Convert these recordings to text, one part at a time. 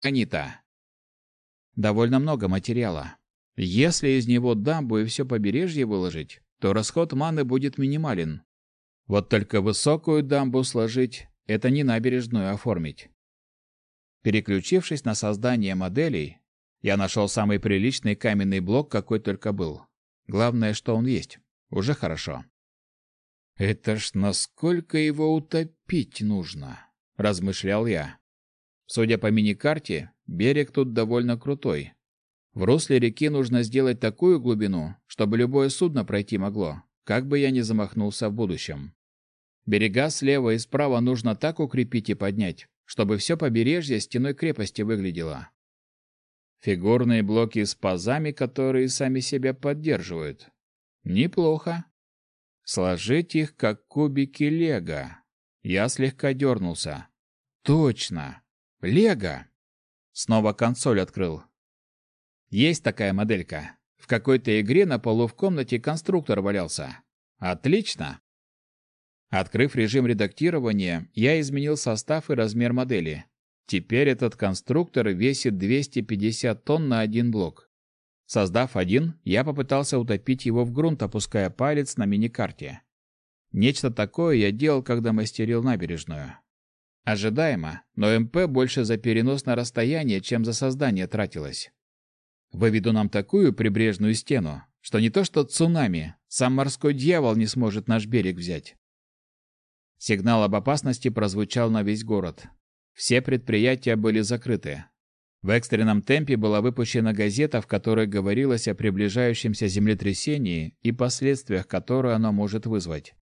Анита. Довольно много материала. Если из него дамбу и все побережье выложить, то расход маны будет минимален. Вот только высокую дамбу сложить – это не набережную оформить. Переключившись на создание моделей, я нашел самый приличный каменный блок, какой только был. Главное, что он есть. Уже хорошо. Это ж насколько его утопить нужно, размышлял я. Судя по мини-карте, берег тут довольно крутой. В русле реки нужно сделать такую глубину, чтобы любое судно пройти могло, как бы я ни замахнулся в будущем. Берега слева и справа нужно так укрепить и поднять, чтобы все побережье стеной крепости выглядело. Фигурные блоки с пазами, которые сами себя поддерживают. Неплохо. Сложить их, как кубики лего. Я слегка дернулся. Точно. Лего. Снова консоль открыл. Есть такая моделька. В какой-то игре на полу в комнате конструктор валялся. Отлично. Открыв режим редактирования, я изменил состав и размер модели. Теперь этот конструктор весит 250 тонн на один блок. Создав один, я попытался утопить его в грунт, опуская палец на миникарте. Нечто такое я делал, когда мастерил набережную. Ожидаемо, но МП больше за перенос на расстояние, чем за создание тратилось. Выведу нам такую прибрежную стену, что не то что цунами, сам морской дьявол не сможет наш берег взять. Сигнал об опасности прозвучал на весь город. Все предприятия были закрыты. В экстренном темпе была выпущена газета, в которой говорилось о приближающемся землетрясении и последствиях, которые оно может вызвать.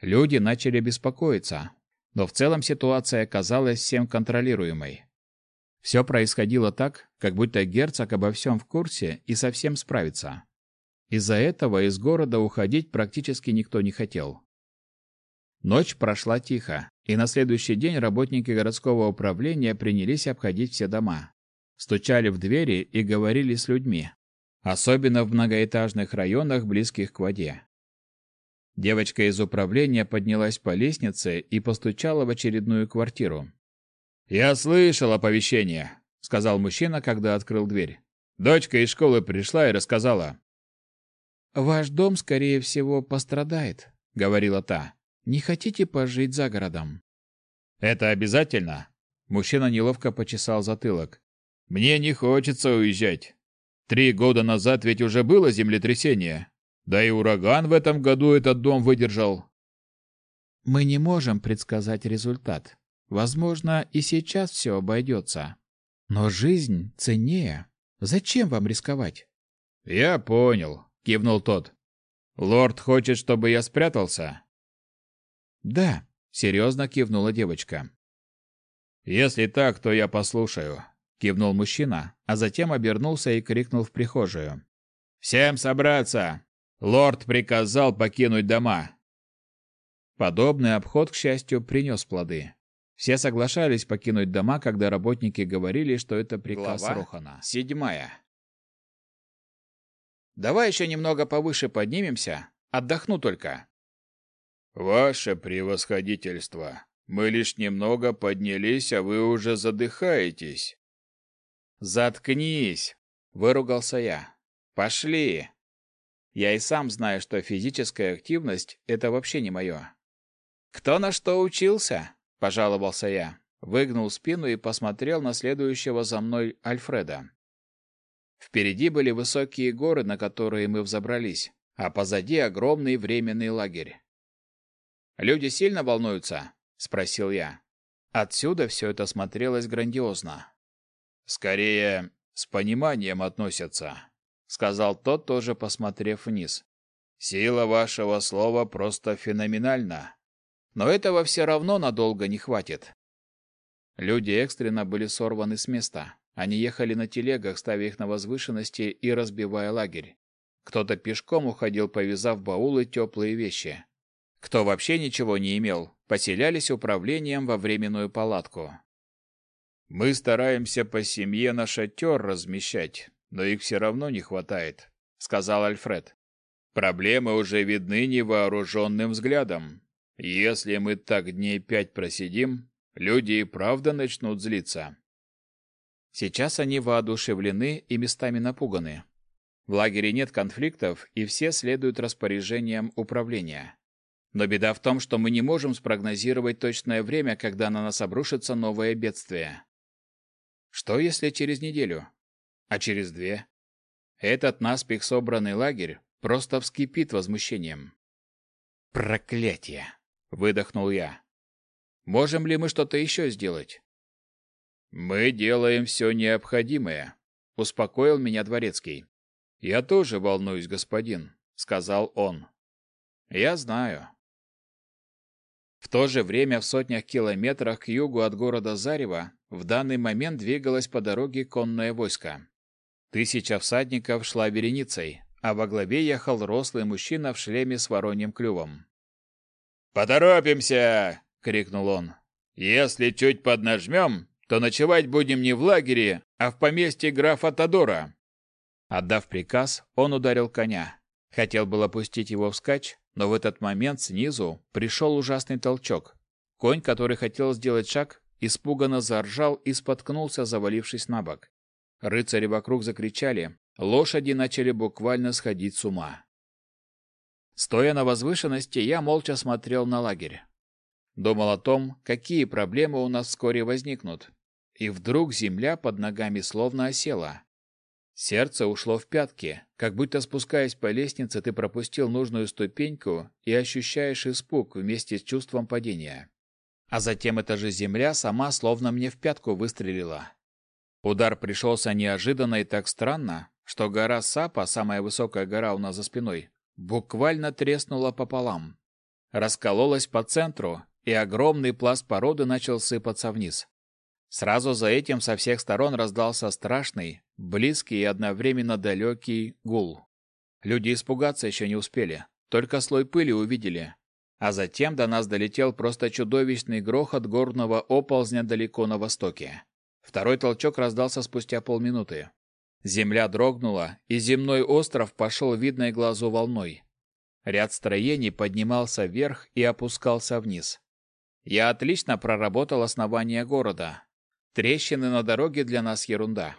Люди начали беспокоиться, но в целом ситуация оказалась всем контролируемой. Все происходило так, как будто герцог обо всем в курсе и совсем справится. Из-за этого из города уходить практически никто не хотел. Ночь прошла тихо, и на следующий день работники городского управления принялись обходить все дома. Стучали в двери и говорили с людьми, особенно в многоэтажных районах, близких к воде. Девочка из управления поднялась по лестнице и постучала в очередную квартиру. «Я слышал оповещение», — сказал мужчина, когда открыл дверь. «Дочка из школы пришла и рассказала». «Ваш дом, скорее всего, пострадает», — говорила та. «Не хотите пожить за городом?» «Это обязательно?» Мужчина неловко почесал затылок. «Мне не хочется уезжать. Три года назад ведь уже было землетрясение. Да и ураган в этом году этот дом выдержал. Мы не можем предсказать результат. Возможно, и сейчас все обойдется. Но жизнь ценнее. Зачем вам рисковать? Я понял, кивнул тот. Лорд хочет, чтобы я спрятался? Да, серьезно кивнула девочка. Если так, то я послушаю, кивнул мужчина, а затем обернулся и крикнул в прихожую. Всем собраться! Лорд приказал покинуть дома. Подобный обход, к счастью, принес плоды. Все соглашались покинуть дома, когда работники говорили, что это приказ Глава Рохана. Седьмая. Давай еще немного повыше поднимемся. Отдохну только. Ваше превосходительство, мы лишь немного поднялись, а вы уже задыхаетесь. Заткнись, выругался я. Пошли. Я и сам знаю, что физическая активность – это вообще не мое. «Кто на что учился?» – пожаловался я. Выгнул спину и посмотрел на следующего за мной Альфреда. Впереди были высокие горы, на которые мы взобрались, а позади огромный временный лагерь. «Люди сильно волнуются?» – спросил я. Отсюда все это смотрелось грандиозно. «Скорее, с пониманием относятся», сказал тот, тоже посмотрев вниз. Сила вашего слова просто феноменальна. Но этого все равно надолго не хватит. Люди экстренно были сорваны с места. Они ехали на телегах, ставя их на возвышенности и разбивая лагерь. Кто-то пешком уходил, повязав баулы теплые вещи. Кто вообще ничего не имел, поселялись управлением во временную палатку. Мы стараемся по семье на шатер размещать, но их все равно не хватает, сказал Альфред. Проблемы уже видны невооруженным взглядом. Если мы так дней пять просидим, люди и правда начнут злиться. Сейчас они воодушевлены и местами напуганы. В лагере нет конфликтов, и все следуют распоряжениям управления. Но беда в том, что мы не можем спрогнозировать точное время, когда на нас обрушится новое бедствие. Что если через неделю? А через две? Этот наспех собранный лагерь просто вскипит возмущением. «Проклятие!» — выдохнул я. «Можем ли мы что-то еще сделать?» «Мы делаем все необходимое», — успокоил меня дворецкий. «Я тоже волнуюсь, господин», — сказал он. «Я знаю». В то же время в сотнях километрах к югу от города Зарево в данный момент двигалось по дороге конное войско. Тысяча всадников шла вереницей, а во главе ехал рослый мужчина в шлеме с вороньим клювом. «Поторопимся!» — крикнул он. «Если чуть поднажмем, то ночевать будем не в лагере, а в поместье графа Тодора». Отдав приказ, он ударил коня. Хотел было пустить его вскачь, но в этот момент снизу пришел ужасный толчок. Конь, который хотел сделать шаг, испуганно заржал и споткнулся, завалившись на бок. Рыцари вокруг закричали, лошади начали буквально сходить с ума. Стоя на возвышенности, я молча смотрел на лагерь. Думал о том, какие проблемы у нас вскоре возникнут. И вдруг земля под ногами словно осела. Сердце ушло в пятки, как будто спускаясь по лестнице, ты пропустил нужную ступеньку и ощущаешь испуг вместе с чувством падения. А затем эта же земля сама словно мне в пятку выстрелила. Удар пришелся неожиданно и так странно, что гора Сапа, самая высокая гора у нас за спиной, буквально треснула пополам. Раскололась по центру, и огромный пласт породы начал сыпаться вниз. Сразу за этим со всех сторон раздался страшный, близкий и одновременно далекий гул. Люди испугаться еще не успели, только слой пыли увидели. А затем до нас долетел просто чудовищный грохот горного оползня далеко на востоке. Второй толчок раздался спустя полминуты. Земля дрогнула, и земной остров пошел видной глазу волной. Ряд строений поднимался вверх и опускался вниз. Я отлично проработал основание города. Трещины на дороге для нас ерунда.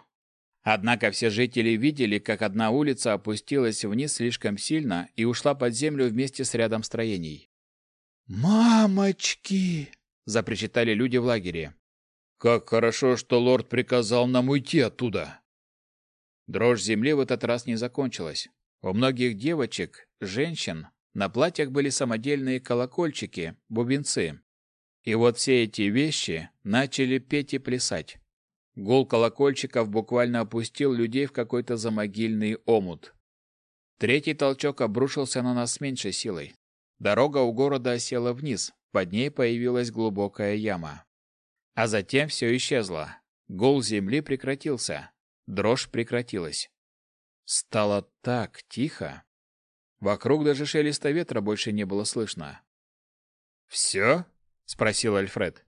Однако все жители видели, как одна улица опустилась вниз слишком сильно и ушла под землю вместе с рядом строений. «Мамочки!» – запричитали люди в лагере. Как хорошо, что лорд приказал нам уйти оттуда. Дрожь земли в этот раз не закончилась. У многих девочек, женщин, на платьях были самодельные колокольчики, бубенцы. И вот все эти вещи начали петь и плясать. Гул колокольчиков буквально опустил людей в какой-то замогильный омут. Третий толчок обрушился на нас с меньшей силой. Дорога у города осела вниз, под ней появилась глубокая яма. А затем все исчезло. Гул земли прекратился. Дрожь прекратилась. Стало так тихо. Вокруг даже шелеста ветра больше не было слышно. «Все?» — спросил Альфред.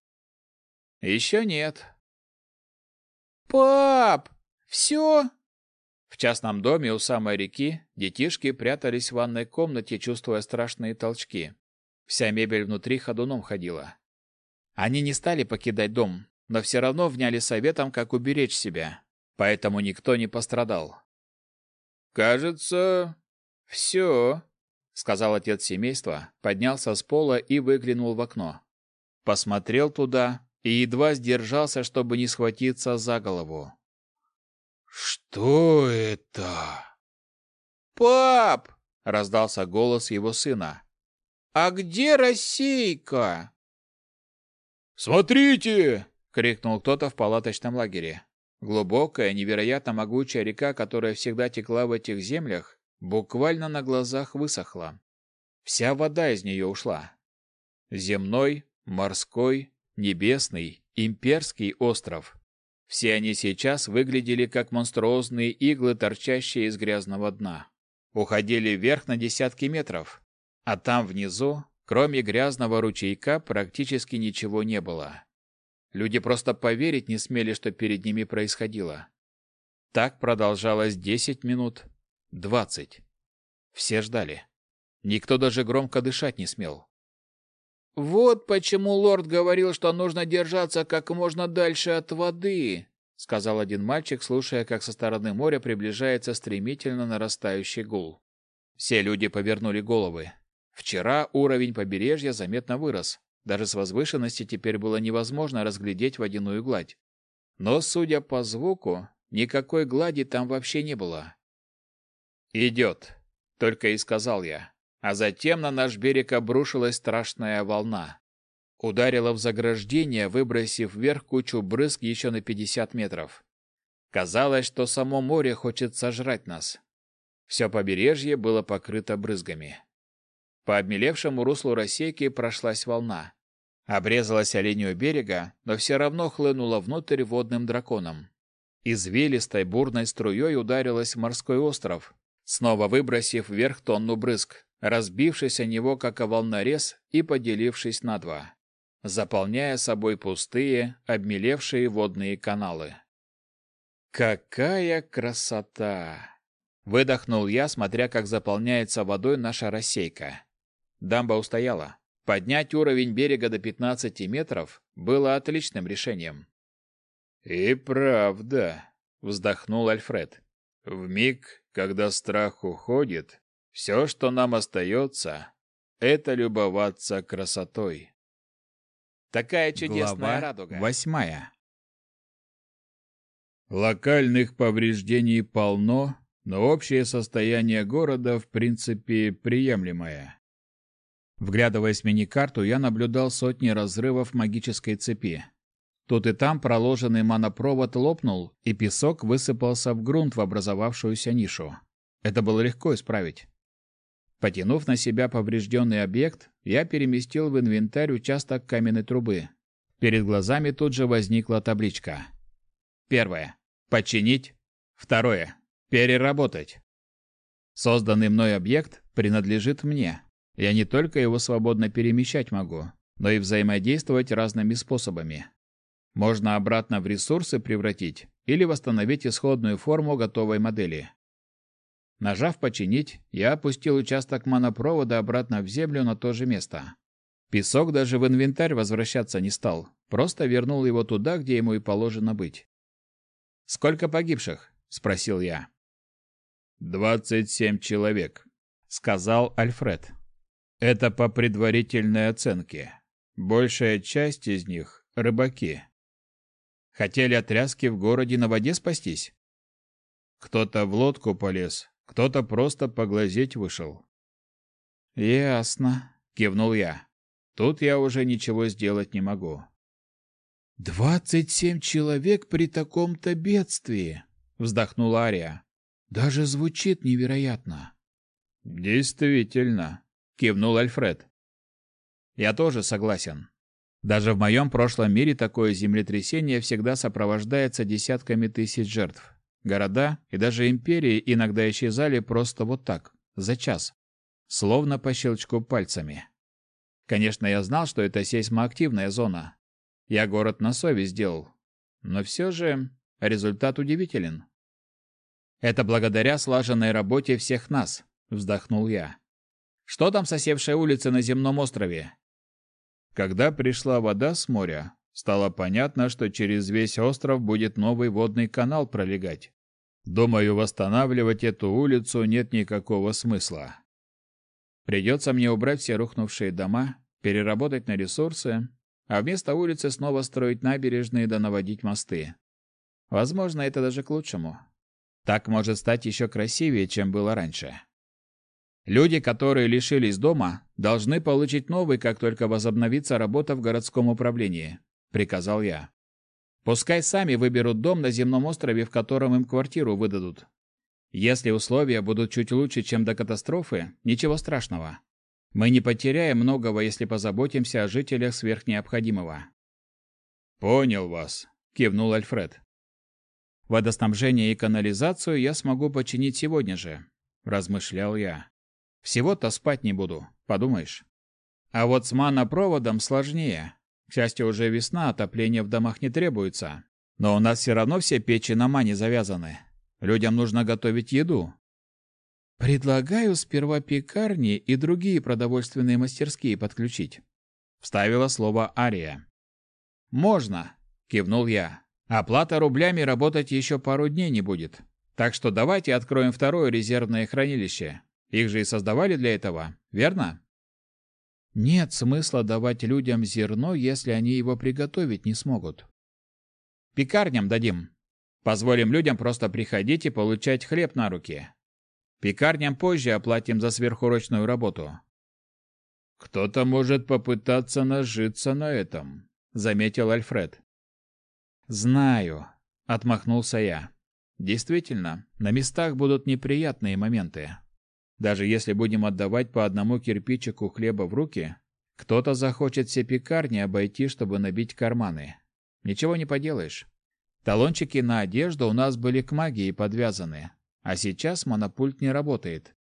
«Еще нет». «Пап! Все?» В частном доме у самой реки детишки прятались в ванной комнате, чувствуя страшные толчки. Вся мебель внутри ходуном ходила. Они не стали покидать дом, но все равно вняли советом, как уберечь себя. Поэтому никто не пострадал. «Кажется, все», — сказал отец семейства, поднялся с пола и выглянул в окно. Посмотрел туда и едва сдержался, чтобы не схватиться за голову. «Что это?» «Пап!» — раздался голос его сына. «А где Российка?» «Смотрите!» — крикнул кто-то в палаточном лагере. Глубокая, невероятно могучая река, которая всегда текла в этих землях, буквально на глазах высохла. Вся вода из нее ушла. Земной, морской, небесный, имперский остров. Все они сейчас выглядели как монструозные иглы, торчащие из грязного дна. Уходили вверх на десятки метров, а там внизу Кроме грязного ручейка практически ничего не было. Люди просто поверить не смели, что перед ними происходило. Так продолжалось десять минут, двадцать. Все ждали. Никто даже громко дышать не смел. «Вот почему лорд говорил, что нужно держаться как можно дальше от воды», сказал один мальчик, слушая, как со стороны моря приближается стремительно нарастающий гул. Все люди повернули головы. Вчера уровень побережья заметно вырос. Даже с возвышенности теперь было невозможно разглядеть водяную гладь. Но, судя по звуку, никакой глади там вообще не было. «Идет», — только и сказал я. А затем на наш берег обрушилась страшная волна. Ударила в заграждение, выбросив вверх кучу брызг еще на 50 метров. Казалось, что само море хочет сожрать нас. Все побережье было покрыто брызгами. По обмелевшему руслу рассейки прошлась волна. Обрезалась оленью берега, но все равно хлынула внутрь водным драконом. Извилистой бурной струей ударилась в морской остров, снова выбросив вверх тонну брызг, разбившись о него как о волнорез и поделившись на два, заполняя собой пустые, обмелевшие водные каналы. «Какая красота!» — выдохнул я, смотря, как заполняется водой наша рассейка. Дамба устояла. Поднять уровень берега до 15 метров было отличным решением. «И правда», — вздохнул Альфред. «В миг, когда страх уходит, все, что нам остается, это любоваться красотой». Такая чудесная Глава радуга. Восьмая. Локальных повреждений полно, но общее состояние города в принципе приемлемое. Вглядываясь в мини-карту, я наблюдал сотни разрывов магической цепи. Тут и там проложенный манопровод лопнул, и песок высыпался в грунт в образовавшуюся нишу. Это было легко исправить. Потянув на себя поврежденный объект, я переместил в инвентарь участок каменной трубы. Перед глазами тут же возникла табличка. Первое. Починить. Второе. Переработать. Созданный мной объект принадлежит мне, я не только его свободно перемещать могу, но и взаимодействовать разными способами. Можно обратно в ресурсы превратить или восстановить исходную форму готовой модели. Нажав «Починить», я опустил участок монопровода обратно в землю на то же место. Песок даже в инвентарь возвращаться не стал, просто вернул его туда, где ему и положено быть. «Сколько погибших?» — спросил я. «Двадцать семь человек», — сказал Альфред. Это по предварительной оценке. Большая часть из них — рыбаки. Хотели от тряски в городе на воде спастись? Кто-то в лодку полез, кто-то просто поглазеть вышел. «Ясно», — кивнул я. «Тут я уже ничего сделать не могу». «Двадцать семь человек при таком-то бедствии!» — вздохнула Ария. «Даже звучит невероятно». «Действительно», кивнул Альфред. Я тоже согласен. Даже в моем прошлом мире такое землетрясение всегда сопровождается десятками тысяч жертв. Города и даже империи иногда исчезали просто вот так, за час, словно по щелчку пальцами. Конечно, я знал, что это сейсмоактивная зона. Я город на совесть сделал. Но все же результат удивителен. Это благодаря слаженной работе всех нас, вздохнул я. Что там сосевшая улица на земном острове? Когда пришла вода с моря, стало понятно, что через весь остров будет новый водный канал пролегать. Думаю, восстанавливать эту улицу нет никакого смысла. Придется мне убрать все рухнувшие дома, переработать на ресурсы, а вместо улицы снова строить набережные да наводить мосты. Возможно, это даже к лучшему. Так может стать еще красивее, чем было раньше. Люди, которые лишились дома, должны получить новый, как только возобновится работа в городском управлении, приказал я. Пускай сами выберут дом на земном острове, в котором им квартиру выдадут. Если условия будут чуть лучше, чем до катастрофы, ничего страшного. Мы не потеряем многого, если позаботимся о жителях сверх необходимого. Понял вас, кивнул Альфред. Водоснабжение и канализацию я смогу починить сегодня же, размышлял я. Всего-то спать не буду, подумаешь. А вот с манопроводом сложнее. К счастью, уже весна, отопления в домах не требуется. Но у нас все равно все печи на мане завязаны. Людям нужно готовить еду. Предлагаю сперва пекарни и другие продовольственные мастерские подключить. Вставила слово Ария. Можно, кивнул я. Оплата рублями работать еще пару дней не будет. Так что давайте откроем второе резервное хранилище. Их же и создавали для этого, верно? Нет смысла давать людям зерно, если они его приготовить не смогут. Пекарням дадим. Позволим людям просто приходить и получать хлеб на руки. Пекарням позже оплатим за сверхурочную работу. Кто-то может попытаться нажиться на этом, заметил Альфред. Знаю, отмахнулся я. Действительно, на местах будут неприятные моменты. Даже если будем отдавать по одному кирпичику хлеба в руки, кто-то захочет все пекарни обойти, чтобы набить карманы. Ничего не поделаешь. Талончики на одежду у нас были к магии подвязаны, а сейчас монопульт не работает.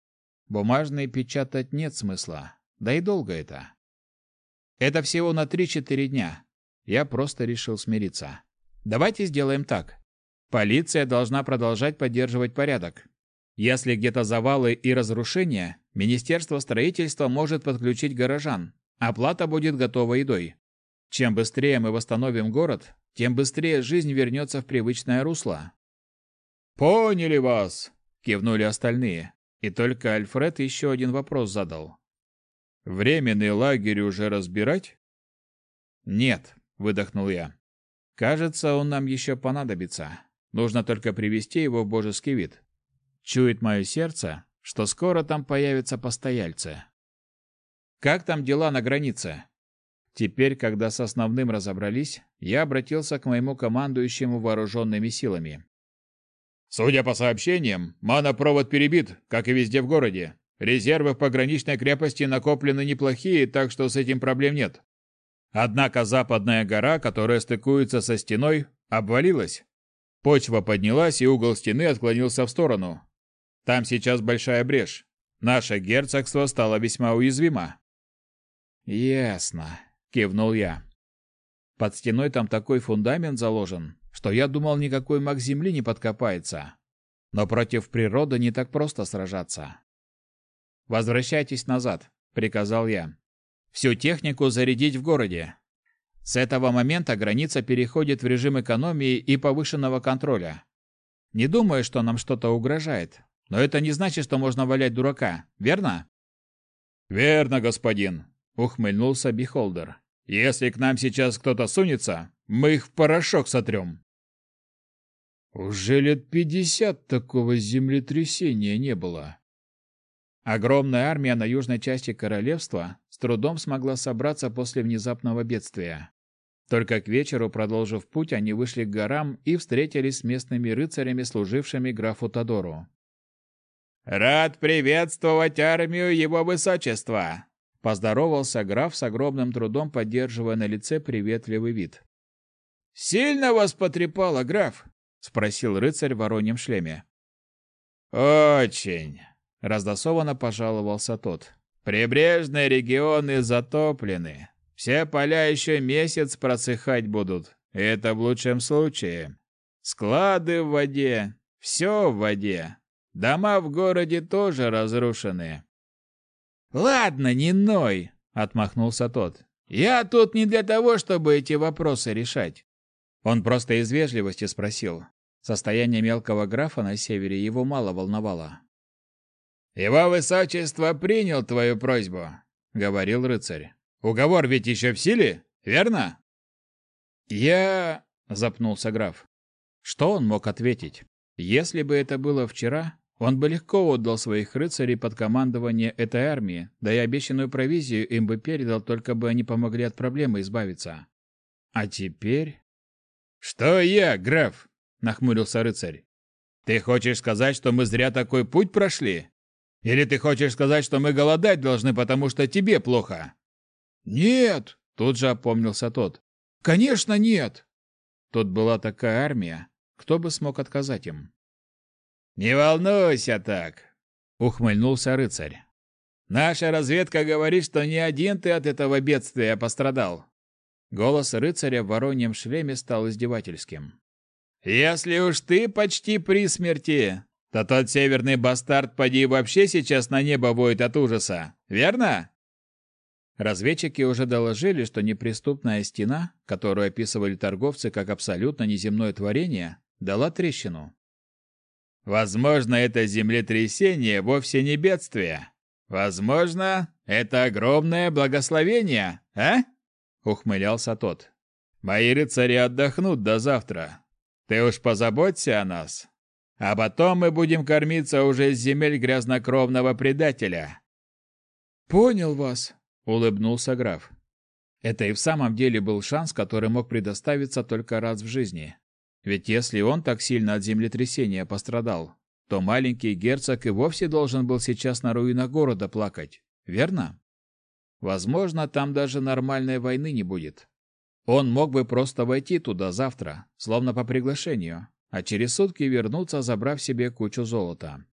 Бумажные печатать нет смысла, да и долго это. Это всего на 3-4 дня. Я просто решил смириться. Давайте сделаем так. Полиция должна продолжать поддерживать порядок. Если где-то завалы и разрушения, Министерство строительства может подключить горожан. Оплата будет готова едой. Чем быстрее мы восстановим город, тем быстрее жизнь вернется в привычное русло. «Поняли вас!» – кивнули остальные. И только Альфред еще один вопрос задал. «Временный лагерь уже разбирать?» «Нет», – выдохнул я. «Кажется, он нам еще понадобится. Нужно только привести его в божеский вид. Чует мое сердце, что скоро там появятся постояльцы. Как там дела на границе? Теперь, когда с основным разобрались, я обратился к моему командующему вооруженными силами. Судя по сообщениям, манопровод перебит, как и везде в городе. Резервы в пограничной крепости накоплены неплохие, так что с этим проблем нет. Однако западная гора, которая стыкуется со стеной, обвалилась. Почва поднялась, и угол стены отклонился в сторону. Там сейчас большая брешь. Наше герцогство стало весьма уязвимо. Ясно, кивнул я. Под стеной там такой фундамент заложен, что я думал, никакой маг земли не подкопается. Но против природы не так просто сражаться. Возвращайтесь назад, приказал я. Всю технику зарядить в городе. С этого момента граница переходит в режим экономии и повышенного контроля. Не думаю, что нам что-то угрожает, но это не значит, что можно валять дурака, верно? Верно, господин, ухмыльнулся Бихолдер. Если к нам сейчас кто-то сунется, мы их в порошок сотрем. Уже лет пятьдесят такого землетрясения не было. Огромная армия на южной части королевства с трудом смогла собраться после внезапного бедствия. Только к вечеру, продолжив путь, они вышли к горам и встретились с местными рыцарями, служившими графу Тодору. «Рад приветствовать армию его высочества!» Поздоровался граф с огромным трудом, поддерживая на лице приветливый вид. «Сильно вас потрепало, граф?» — спросил рыцарь в вороньем шлеме. «Очень!» — раздосованно пожаловался тот. «Прибрежные регионы затоплены. Все поля еще месяц просыхать будут. Это в лучшем случае. Склады в воде, все в воде. Дома в городе тоже разрушены. Ладно, не ной, отмахнулся тот. Я тут не для того, чтобы эти вопросы решать. Он просто из вежливости спросил. Состояние мелкого графа на севере его мало волновало. «Его высочество принял твою просьбу», — говорил рыцарь. «Уговор ведь еще в силе, верно?» «Я...» — запнулся граф. Что он мог ответить? Если бы это было вчера, он бы легко отдал своих рыцарей под командование этой армии, да и обещанную провизию им бы передал, только бы они помогли от проблемы избавиться. А теперь... «Что я, граф?» — нахмурился рыцарь. «Ты хочешь сказать, что мы зря такой путь прошли? Или ты хочешь сказать, что мы голодать должны, потому что тебе плохо?» «Нет!» — тут же опомнился тот. «Конечно нет!» Тут была такая армия, кто бы смог отказать им? «Не волнуйся так», — ухмыльнулся рыцарь. «Наша разведка говорит, что не один ты от этого бедствия пострадал». Голос рыцаря в вороньем шлеме стал издевательским. «Если уж ты почти при смерти, то тот северный бастард поди вообще сейчас на небо воет от ужаса, верно?» Разведчики уже доложили, что неприступная стена, которую описывали торговцы как абсолютно неземное творение, дала трещину. Возможно, это землетрясение вовсе не бедствие. Возможно, это огромное благословение, а? Ухмылялся тот. Мои рыцари отдохнут до завтра. Ты уж позаботься о нас. А потом мы будем кормиться уже с земель грязнокровного предателя. Понял вас, улыбнулся граф. Это и в самом деле был шанс, который мог предоставиться только раз в жизни. Ведь если он так сильно от землетрясения пострадал, то маленький герцог и вовсе должен был сейчас на руинах города плакать, верно? Возможно, там даже нормальной войны не будет. Он мог бы просто войти туда завтра, словно по приглашению, а через сутки вернуться, забрав себе кучу золота.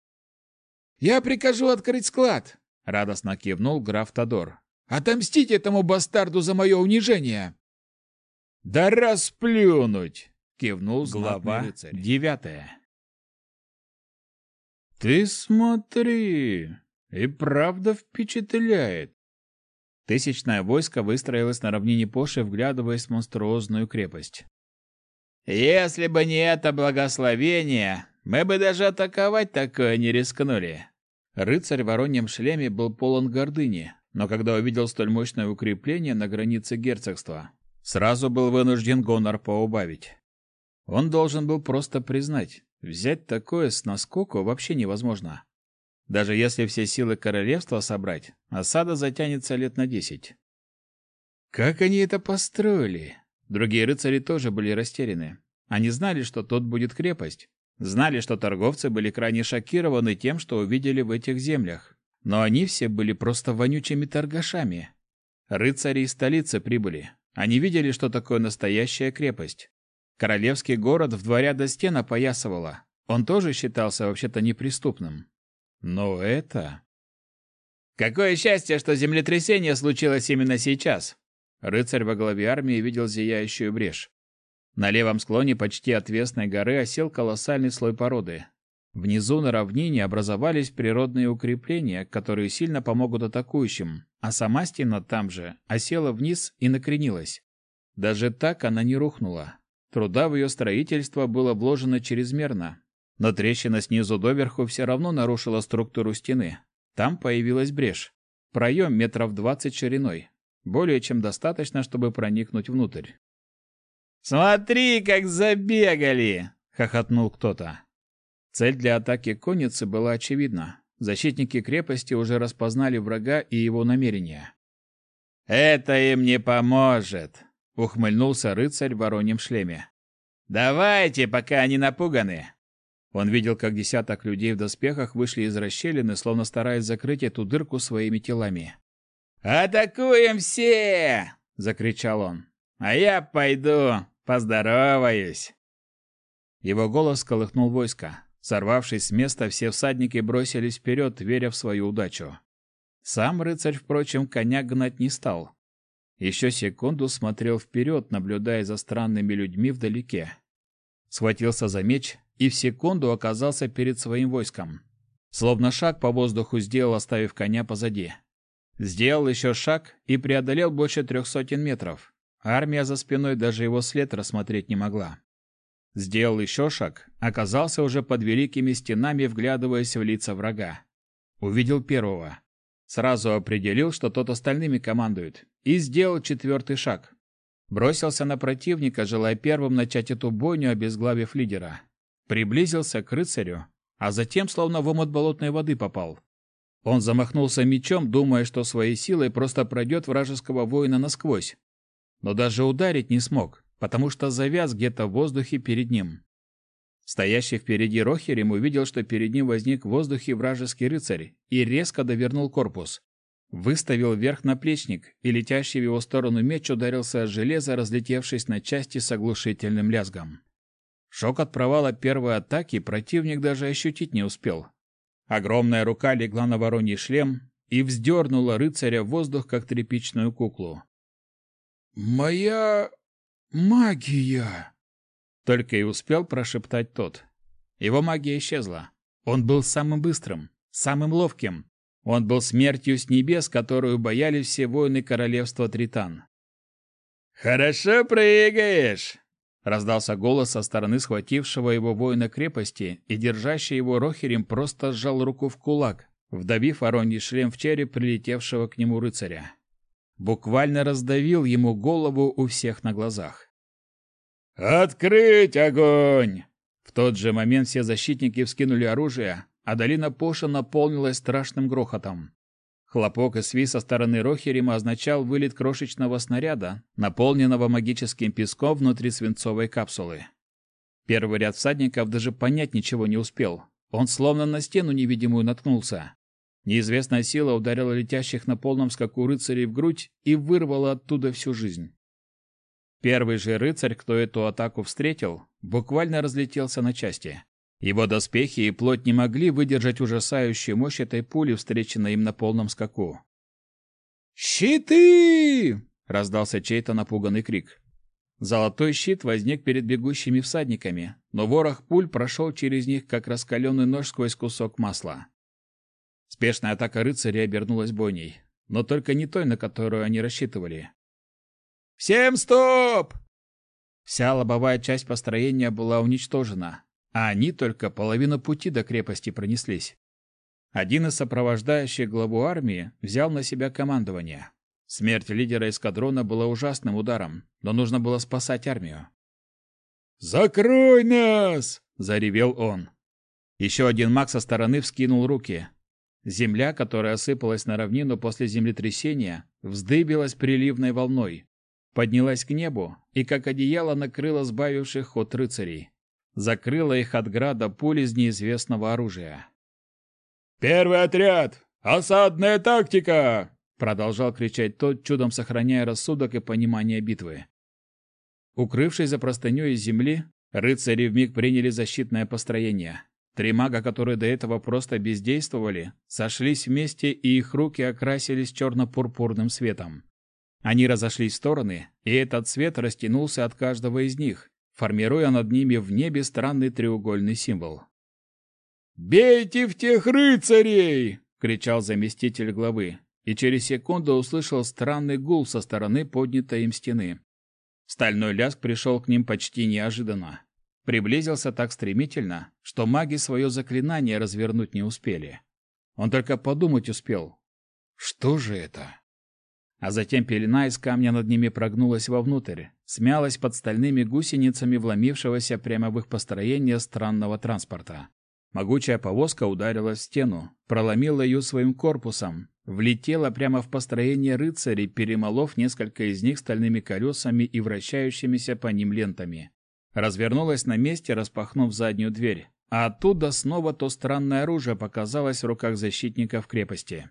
«Я прикажу открыть склад!» — радостно кивнул граф Тодор. «Отомстить этому бастарду за мое унижение!» «Да расплюнуть!» — кивнул глава девятая. «Ты смотри, и правда впечатляет!» Тысячное войско выстроилось на равнине Поши, вглядываясь в монструозную крепость. «Если бы не это благословение, мы бы даже атаковать такое не рискнули!» Рыцарь в вороньем шлеме был полон гордыни, но когда увидел столь мощное укрепление на границе герцогства, сразу был вынужден гонор поубавить. Он должен был просто признать, взять такое с наскоку вообще невозможно. Даже если все силы королевства собрать, осада затянется лет на десять. Как они это построили? Другие рыцари тоже были растеряны. Они знали, что тот будет крепость. Знали, что торговцы были крайне шокированы тем, что увидели в этих землях. Но они все были просто вонючими торгашами. Рыцари из столицы прибыли. Они видели, что такое настоящая крепость. Королевский город в два ряда стен опоясывало. Он тоже считался вообще-то неприступным. Но это... Какое счастье, что землетрясение случилось именно сейчас. Рыцарь во главе армии видел зияющую брешь. На левом склоне почти отвесной горы осел колоссальный слой породы. Внизу на равнине образовались природные укрепления, которые сильно помогут атакующим, а сама стена там же осела вниз и накренилась. Даже так она не рухнула. Труда в ее строительство было вложено чрезмерно, но трещина снизу доверху все равно нарушила структуру стены. Там появилась брешь. Проем метров двадцать шириной. Более чем достаточно, чтобы проникнуть внутрь. «Смотри, как забегали!» — хохотнул кто-то. Цель для атаки конницы была очевидна. Защитники крепости уже распознали врага и его намерения. «Это им не поможет!» Ухмыльнулся рыцарь в вороньем шлеме. Давайте, пока они напуганы. Он видел, как десяток людей в доспехах вышли из расщелины, словно стараясь закрыть эту дырку своими телами. «Атакуем все!» — закричал он. «А я пойду, поздороваюсь!» Его голос колыхнул войско. Сорвавшись с места, все всадники бросились вперед, веря в свою удачу. Сам рыцарь, впрочем, коня гнать не стал. Еще секунду смотрел вперед, наблюдая за странными людьми вдалеке. Схватился за меч и в секунду оказался перед своим войском. Словно шаг по воздуху сделал, оставив коня позади. Сделал еще шаг и преодолел больше трех сотен метров. Армия за спиной даже его след рассмотреть не могла. Сделал еще шаг, оказался уже под великими стенами, вглядываясь в лица врага. Увидел первого. Сразу определил, что тот остальными командует, и сделал четвертый шаг. Бросился на противника, желая первым начать эту бойню, обезглавив лидера. Приблизился к рыцарю, а затем словно в омут болотной воды попал. Он замахнулся мечом, думая, что своей силой просто пройдет вражеского воина насквозь. Но даже ударить не смог, потому что завяз где-то в воздухе перед ним. Стоящий впереди Рохерем увидел, что перед ним возник в воздухе вражеский рыцарь и резко довернул корпус. Выставил вверх наплечник, и летящий в его сторону меч ударился о железо, разлетевшись на части с оглушительным лязгом. Шок от провала первой атаки противник даже ощутить не успел. Огромная рука легла на вороний шлем и вздернула рыцаря в воздух, как тряпичную куклу. «Моя магия!» Только и успел прошептать тот. Его магия исчезла. Он был самым быстрым, самым ловким. Он был смертью с небес, которую боялись все воины королевства Тритан. «Хорошо прыгаешь!» Раздался голос со стороны схватившего его воина крепости, и держащий его Рохерем просто сжал руку в кулак, вдавив вороний шлем в череп прилетевшего к нему рыцаря. Буквально раздавил ему голову у всех на глазах. «Открыть огонь!» В тот же момент все защитники вскинули оружие, а долина Поша наполнилась страшным грохотом. Хлопок и свист со стороны Рохерима означал вылет крошечного снаряда, наполненного магическим песком внутри свинцовой капсулы. Первый ряд всадников даже понять ничего не успел. Он словно на стену невидимую наткнулся. Неизвестная сила ударила летящих на полном скаку рыцарей в грудь и вырвала оттуда всю жизнь. Первый же рыцарь, кто эту атаку встретил, буквально разлетелся на части. Его доспехи и плоть не могли выдержать ужасающую мощь этой пули, встреченной им на полном скаку. «Щиты!» — раздался чей-то напуганный крик. Золотой щит возник перед бегущими всадниками, но ворох пуль прошел через них, как раскаленный нож сквозь кусок масла. Спешная атака рыцаря обернулась бойней, но только не той, на которую они рассчитывали. «Всем стоп!» Вся лобовая часть построения была уничтожена, а они только половину пути до крепости пронеслись. Один из сопровождающих главу армии взял на себя командование. Смерть лидера эскадрона была ужасным ударом, но нужно было спасать армию. «Закрой нас!» – заревел он. Еще один маг со стороны вскинул руки. Земля, которая осыпалась на равнину после землетрясения, вздыбилась приливной волной, поднялась к небу и как одеяло накрыла сбавивших ход рыцарей закрыла их от града пуль из неизвестного оружия. «Первый отряд! Осадная тактика!» Продолжал кричать тот, чудом сохраняя рассудок и понимание битвы. Укрывшись за простыней из земли, рыцари вмиг приняли защитное построение. Три мага, которые до этого просто бездействовали, сошлись вместе, и их руки окрасились черно-пурпурным светом. Они разошлись в стороны, и этот свет растянулся от каждого из них, формируя над ними в небе странный треугольный символ. «Бейте в тех рыцарей!» — кричал заместитель главы, и через секунду услышал странный гул со стороны поднятой им стены. Стальной лязг пришел к ним почти неожиданно. Приблизился так стремительно, что маги свое заклинание развернуть не успели. Он только подумать успел. Что же это? А затем пелена из камня над ними прогнулась вовнутрь, смялась под стальными гусеницами вломившегося прямо в их построение странного транспорта. Могучая повозка ударила в стену, проломила ее своим корпусом, влетела прямо в построение рыцарей, перемолов несколько из них стальными колесами и вращающимися по ним лентами. Развернулась на месте, распахнув заднюю дверь, а оттуда снова то странное оружие показалось в руках защитников крепости.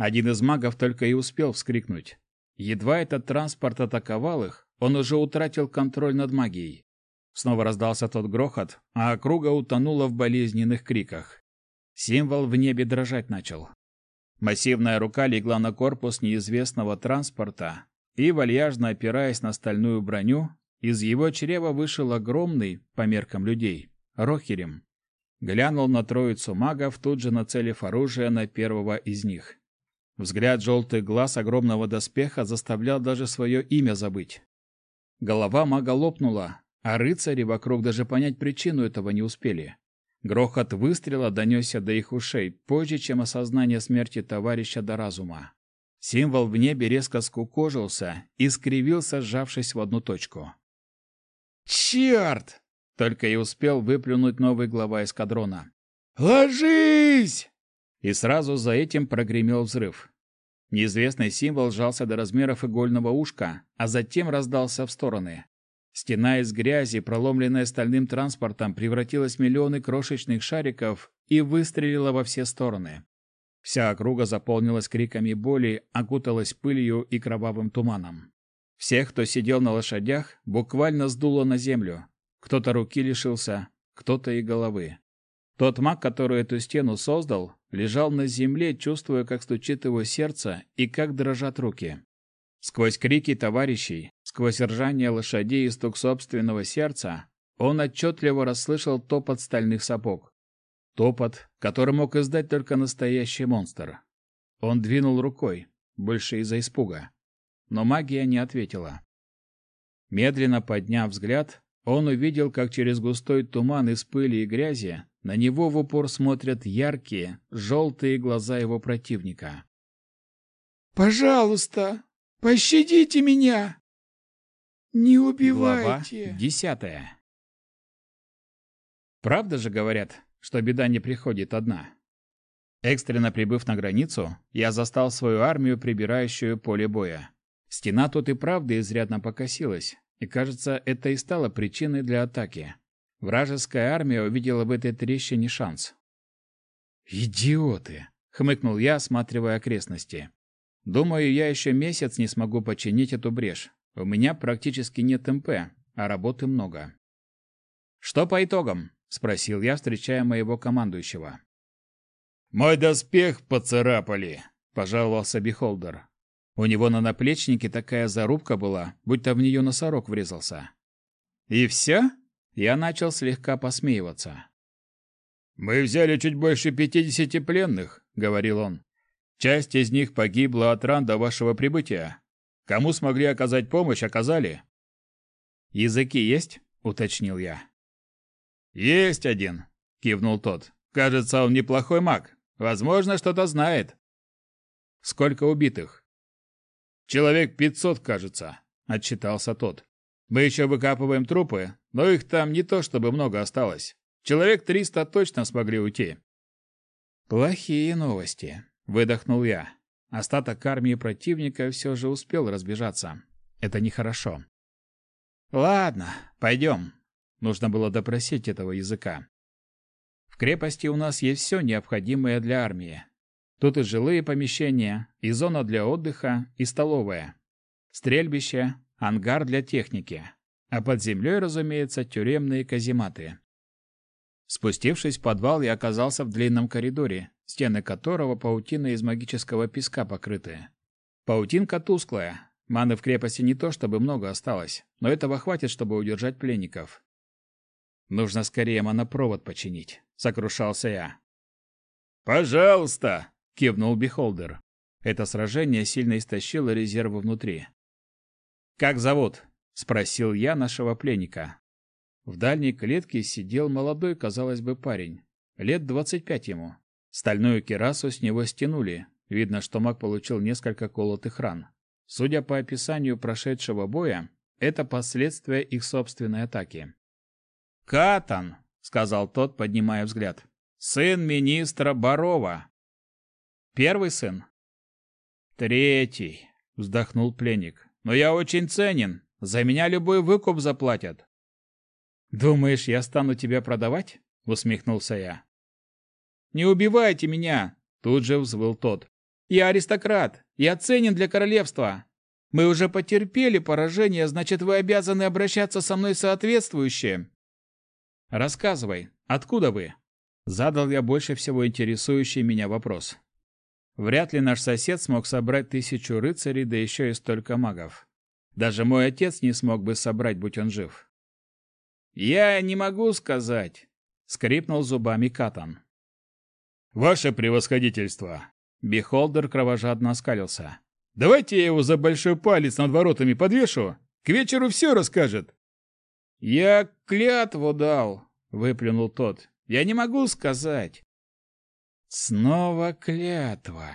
Один из магов только и успел вскрикнуть. Едва этот транспорт атаковал их, он уже утратил контроль над магией. Снова раздался тот грохот, а округа утонула в болезненных криках. Символ в небе дрожать начал. Массивная рука легла на корпус неизвестного транспорта, и, вальяжно опираясь на стальную броню, из его чрева вышел огромный, по меркам людей, Рохерем. Глянул на троицу магов, тут же нацелив оружие на первого из них. Взгляд желтых глаз огромного доспеха заставлял даже свое имя забыть. Голова мага лопнула, а рыцари вокруг даже понять причину этого не успели. Грохот выстрела донесся до их ушей позже, чем осознание смерти товарища до разума. Символ в небе резко скукожился и скривился, сжавшись в одну точку. «Черт!» — только и успел выплюнуть новый глава эскадрона. «Ложись!» И сразу за этим прогремел взрыв. Неизвестный символ сжался до размеров игольного ушка, а затем раздался в стороны. Стена из грязи, проломленная стальным транспортом, превратилась в миллионы крошечных шариков и выстрелила во все стороны. Вся округа заполнилась криками боли, окуталась пылью и кровавым туманом. Всех, кто сидел на лошадях, буквально сдуло на землю. Кто-то руки лишился, кто-то и головы. Тот маг, который эту стену создал, лежал на земле, чувствуя, как стучит его сердце и как дрожат руки. Сквозь крики товарищей, сквозь ржание лошадей и стук собственного сердца, он отчетливо расслышал топот стальных сапог. топот, который мог издать только настоящий монстр. Он двинул рукой, больше из-за испуга. Но магия не ответила. Медленно подняв взгляд, он увидел, как через густой туман из пыли и грязи на него в упор смотрят яркие, желтые глаза его противника. «Пожалуйста, пощадите меня! Не убивайте!» Глава десятая. Правда же говорят, что беда не приходит одна? Экстренно прибыв на границу, я застал свою армию, прибирающую поле боя. Стена тут и правда изрядно покосилась, и, кажется, это и стало причиной для атаки. Вражеская армия увидела в этой трещине шанс. «Идиоты!» — хмыкнул я, осматривая окрестности. «Думаю, я еще месяц не смогу починить эту брешь. У меня практически нет МП, а работы много». «Что по итогам?» — спросил я, встречая моего командующего. «Мой доспех поцарапали», — пожаловался Бихолдер. У него на наплечнике такая зарубка была, будто в нее носорог врезался. «И все?» Я начал слегка посмеиваться. «Мы взяли чуть больше пятидесяти пленных», — говорил он. «Часть из них погибла от ран до вашего прибытия. Кому смогли оказать помощь, оказали». «Языки есть?» — уточнил я. «Есть один», — кивнул тот. «Кажется, он неплохой маг. Возможно, что-то знает». «Сколько убитых?» «Человек пятьсот, кажется», — отчитался тот. «Мы еще выкапываем трупы, но их там не то чтобы много осталось. Человек триста точно смогли уйти». «Плохие новости», — выдохнул я. Остаток армии противника все же успел разбежаться. Это нехорошо. «Ладно, пойдем. Нужно было допросить этого языка. В крепости у нас есть все необходимое для армии. Тут и жилые помещения, и зона для отдыха, и столовая. Стрельбище, ангар для техники. А под землей, разумеется, тюремные казематы. Спустившись в подвал, я оказался в длинном коридоре, стены которого паутиной из магического песка покрыты. Паутинка тусклая. Маны в крепости не то чтобы много осталось, но этого хватит, чтобы удержать пленников. Нужно скорее монопровод починить, сокрушался я. Пожалуйста, кивнул Бихолдер. Это сражение сильно истощило резервы внутри. Как зовут? спросил я нашего пленника. В дальней клетке сидел молодой, казалось бы, парень, лет двадцать пять ему. Стальную кирасу с него стянули. Видно, что маг получил несколько колотых ран. Судя по описанию прошедшего боя, это последствия их собственной атаки. Катан, сказал тот, поднимая взгляд. Сын министра Барова. Первый сын. Третий, вздохнул пленник. Но я очень ценен. За меня любой выкуп заплатят. Думаешь, я стану тебя продавать? усмехнулся я. Не убивайте меня, тут же взвыл тот. Я аристократ, я ценен для королевства. Мы уже потерпели поражение, значит, вы обязаны обращаться со мной соответствующе. Рассказывай, откуда вы? Задал я больше всего интересующий меня вопрос. Вряд ли наш сосед смог собрать тысячу рыцарей, да еще и столько магов. Даже мой отец не смог бы собрать, будь он жив. Я не могу сказать, скрипнул зубами Катан. Ваше превосходительство, Бихолдер кровожадно оскалился. Давайте я его за большой палец над воротами подвешу. К вечеру все расскажет. «Я клятву дал», — выплюнул тот. «Я не могу сказать». «Снова клятва».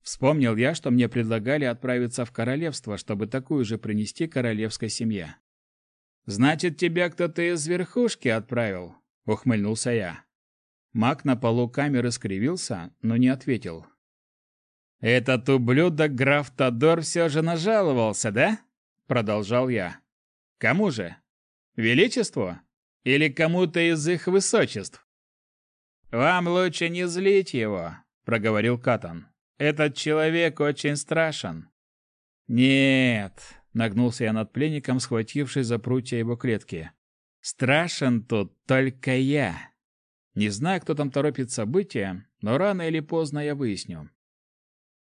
Вспомнил я, что мне предлагали отправиться в королевство, чтобы такую же принести королевской семье. «Значит, тебя кто-то из верхушки отправил?» — ухмыльнулся я. Маг на полу камеры скривился, но не ответил. «Этот ублюдок граф Тодор все же нажаловался, да?» — продолжал я. «Кому же? Величеству? Или кому-то из их высочеств? Вам лучше не злить его, проговорил Катан. Этот человек очень страшен. Нет, нагнулся я над пленником, схватившись за прутья его клетки. Страшен тут только я. Не знаю, кто там торопит события, но рано или поздно я выясню.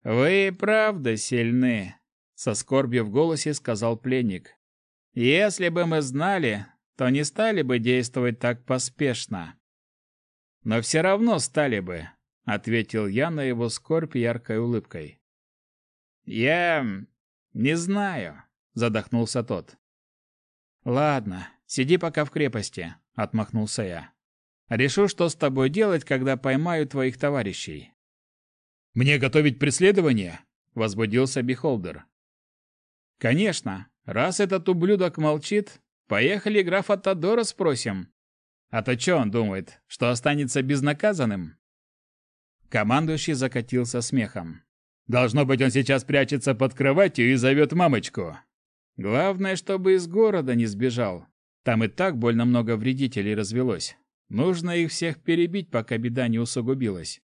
Вы правда сильны, со скорбью в голосе сказал пленник. Если бы мы знали, то не стали бы действовать так поспешно. Но все равно стали бы, ответил я на его скорбь яркой улыбкой. Я не знаю, задохнулся тот. Ладно, сиди пока в крепости, отмахнулся я. Решу, что с тобой делать, когда поймаю твоих товарищей. Мне готовить преследование? возбудился Бихолдер. Конечно, раз этот ублюдок молчит, поехали графа Тодора спросим. А то что он думает, что останется безнаказанным? Командующий закатился смехом. Должно быть, он сейчас прячется под кроватью и зовет мамочку. Главное, чтобы из города не сбежал. Там и так больно много вредителей развелось. Нужно их всех перебить, пока беда не усугубилась.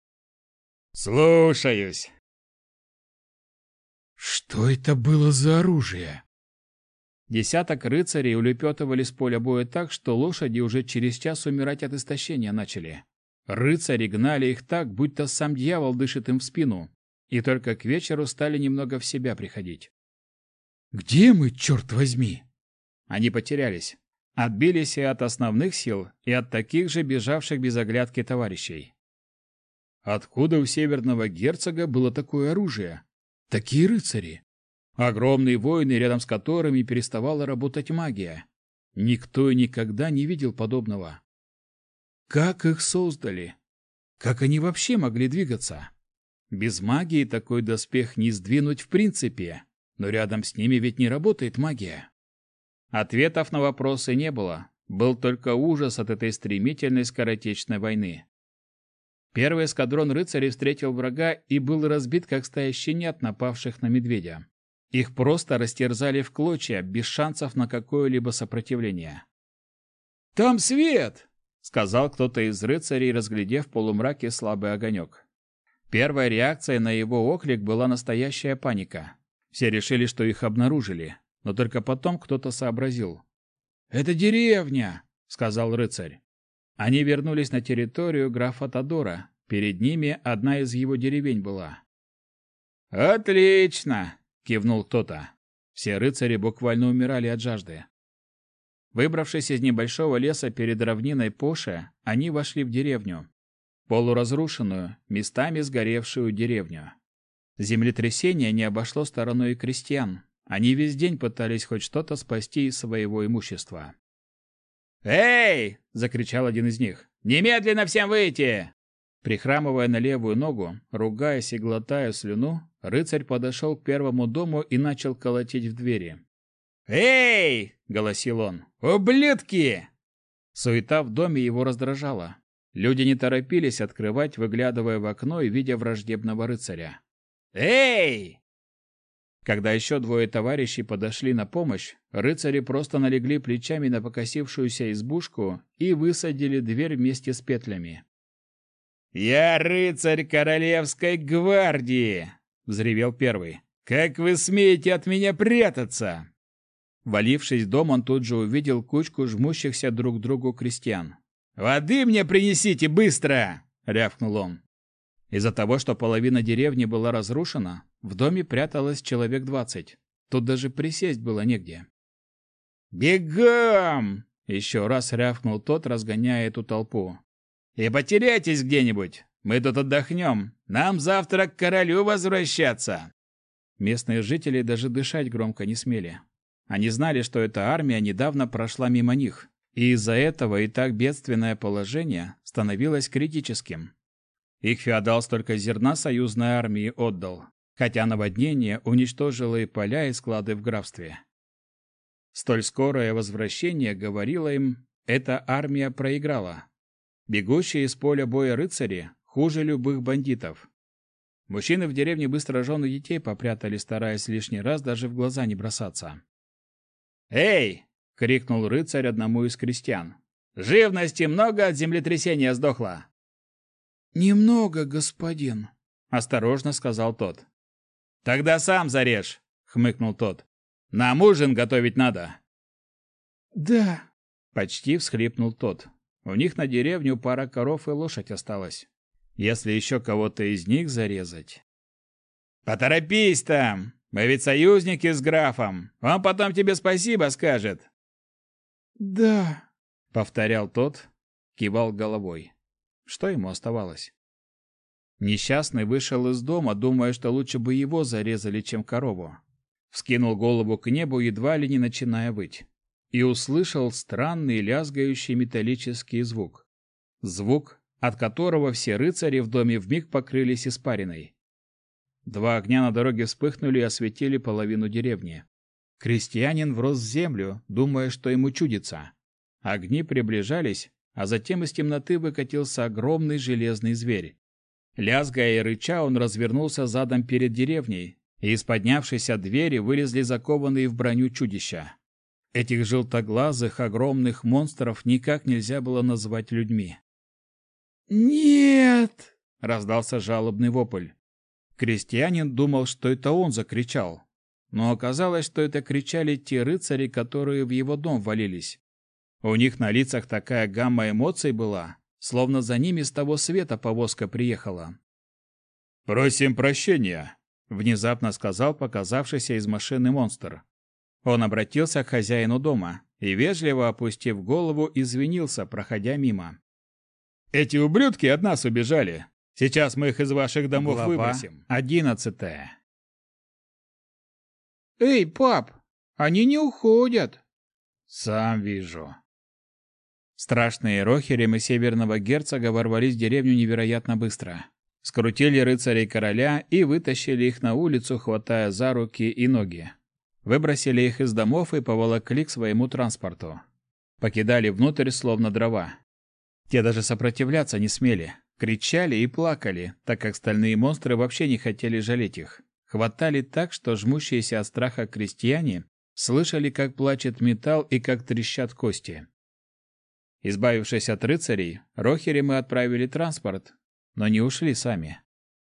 Слушаюсь. Что это было за оружие? Десяток рыцарей улепетывали с поля боя так, что лошади уже через час умирать от истощения начали. Рыцари гнали их так, будто сам дьявол дышит им в спину, и только к вечеру стали немного в себя приходить. «Где мы, черт возьми?» Они потерялись. Отбились и от основных сил, и от таких же бежавших без оглядки товарищей. Откуда у северного герцога было такое оружие? Такие рыцари? Огромные воины, рядом с которыми переставала работать магия. Никто и никогда не видел подобного. Как их создали? Как они вообще могли двигаться? Без магии такой доспех не сдвинуть в принципе, но рядом с ними ведь не работает магия. Ответов на вопросы не было, был только ужас от этой стремительной скоротечной войны. Первый эскадрон рыцарей встретил врага и был разбит, как стая щенят, напавших на медведя. Их просто растерзали в клочья, без шансов на какое-либо сопротивление. «Там свет!» — сказал кто-то из рыцарей, разглядев в полумраке слабый огонек. Первая реакция на его оклик была настоящая паника. Все решили, что их обнаружили, но только потом кто-то сообразил. «Это деревня!» — сказал рыцарь. Они вернулись на территорию графа Тодора. Перед ними одна из его деревень была. «Отлично!» — кивнул кто-то. Все рыцари буквально умирали от жажды. Выбравшись из небольшого леса перед равниной Поше, они вошли в деревню. Полуразрушенную, местами сгоревшую деревню. Землетрясение не обошло стороной и крестьян. Они весь день пытались хоть что-то спасти из своего имущества. «Эй!» — закричал один из них. «Немедленно всем выйти!» Прихрамывая на левую ногу, ругаясь и глотая слюну, рыцарь подошел к первому дому и начал колотить в двери. «Эй!» — голосил он. «Ублюдки!» Суета в доме его раздражала. Люди не торопились открывать, выглядывая в окно и видя враждебного рыцаря. «Эй!» Когда еще двое товарищей подошли на помощь, рыцари просто налегли плечами на покосившуюся избушку и высадили дверь вместе с петлями. «Я рыцарь Королевской гвардии!» — взревел первый. «Как вы смеете от меня прятаться?» Валившись в дом, он тут же увидел кучку жмущихся друг к другу крестьян. «Воды мне принесите быстро!» — рявкнул он. Из-за того, что половина деревни была разрушена, в доме пряталось человек двадцать. Тут даже присесть было негде. «Бегом!» — еще раз рявкнул тот, разгоняя эту толпу. «И потеряйтесь где-нибудь. Мы тут отдохнем. Нам завтра к королю возвращаться». Местные жители даже дышать громко не смели. Они знали, что эта армия недавно прошла мимо них, и из-за этого и так бедственное положение становилось критическим. Их феодал столько зерна союзной армии отдал, хотя наводнение уничтожило и поля, и склады в графстве. Столь скорое возвращение говорило им, эта армия проиграла. Бегущие из поля боя рыцари хуже любых бандитов. Мужчины в деревне быстро жен и детей попрятали, стараясь лишний раз даже в глаза не бросаться. «Эй!» — крикнул рыцарь одному из крестьян. «Живности много от землетрясения сдохло!» «Немного, господин», — осторожно сказал тот. «Тогда сам зарежь», — хмыкнул тот. «Нам ужин готовить надо». «Да», — почти всхлипнул тот. У них на деревню пара коров и лошадь осталась. Если еще кого-то из них зарезать... «Поторопись там! Мы ведь союзники с графом. Он потом тебе спасибо скажет». «Да», — повторял тот, кивал головой. Что ему оставалось? Несчастный вышел из дома, думая, что лучше бы его зарезали, чем корову. Вскинул голову к небу, едва ли не начиная выть. И услышал странный лязгающий металлический звук. Звук, от которого все рыцари в доме вмиг покрылись испариной. Два огня на дороге вспыхнули и осветили половину деревни. Крестьянин врос в землю, думая, что ему чудится. Огни приближались, а затем из темноты выкатился огромный железный зверь. Лязгая и рыча, он развернулся задом перед деревней, и из поднявшейся двери вылезли закованные в броню чудища. Этих желтоглазых огромных монстров никак нельзя было назвать людьми. «Нет!» — раздался жалобный вопль. Крестьянин думал, что это он закричал, но оказалось, что это кричали те рыцари, которые в его дом валились. У них на лицах такая гамма эмоций была, словно за ними с того света повозка приехала. «Просим прощения», — внезапно сказал показавшийся из машины монстр. Он обратился к хозяину дома и, вежливо опустив голову, извинился, проходя мимо. «Эти ублюдки от нас убежали. Сейчас мы их из ваших домов Глава выбросим». Одиннадцатая. «Эй, пап, они не уходят!» «Сам вижу», Страшные рохерем и северного герцога ворвались в деревню невероятно быстро. Скрутили рыцарей короля и вытащили их на улицу, хватая за руки и ноги. Выбросили их из домов и поволокли к своему транспорту. Покидали внутрь, словно дрова. Те даже сопротивляться не смели. Кричали и плакали, так как стальные монстры вообще не хотели жалеть их. Хватали так, что жмущиеся от страха крестьяне слышали, как плачет металл и как трещат кости. Избавившись от рыцарей, Рохери мы отправили транспорт, но не ушли сами.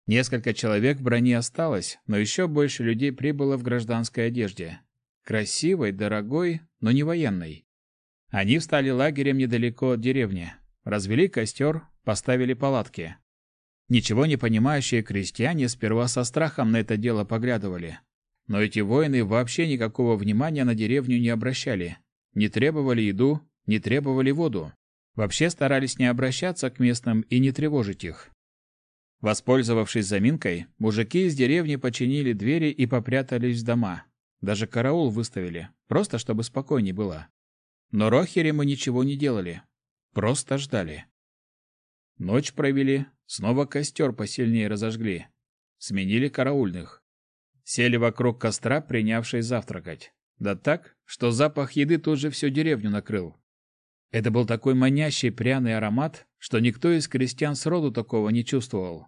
Несколько человек в броне осталось, но еще больше людей прибыло в гражданской одежде. Красивой, дорогой, но не военной. Они встали лагерем недалеко от деревни, развели костер, поставили палатки. Ничего не понимающие крестьяне сперва со страхом на это дело поглядывали. Но эти воины вообще никакого внимания на деревню не обращали, не требовали еду, не требовали воду. Вообще старались не обращаться к местным и не тревожить их. Воспользовавшись заминкой, мужики из деревни починили двери и попрятались в дома. Даже караул выставили, просто чтобы спокойнее было. Но Рохере мы ничего не делали, просто ждали. Ночь провели, снова костер посильнее разожгли. Сменили караульных. Сели вокруг костра, принявшись завтракать. Да так, что запах еды тут же всю деревню накрыл. Это был такой манящий пряный аромат, что никто из крестьян сроду такого не чувствовал.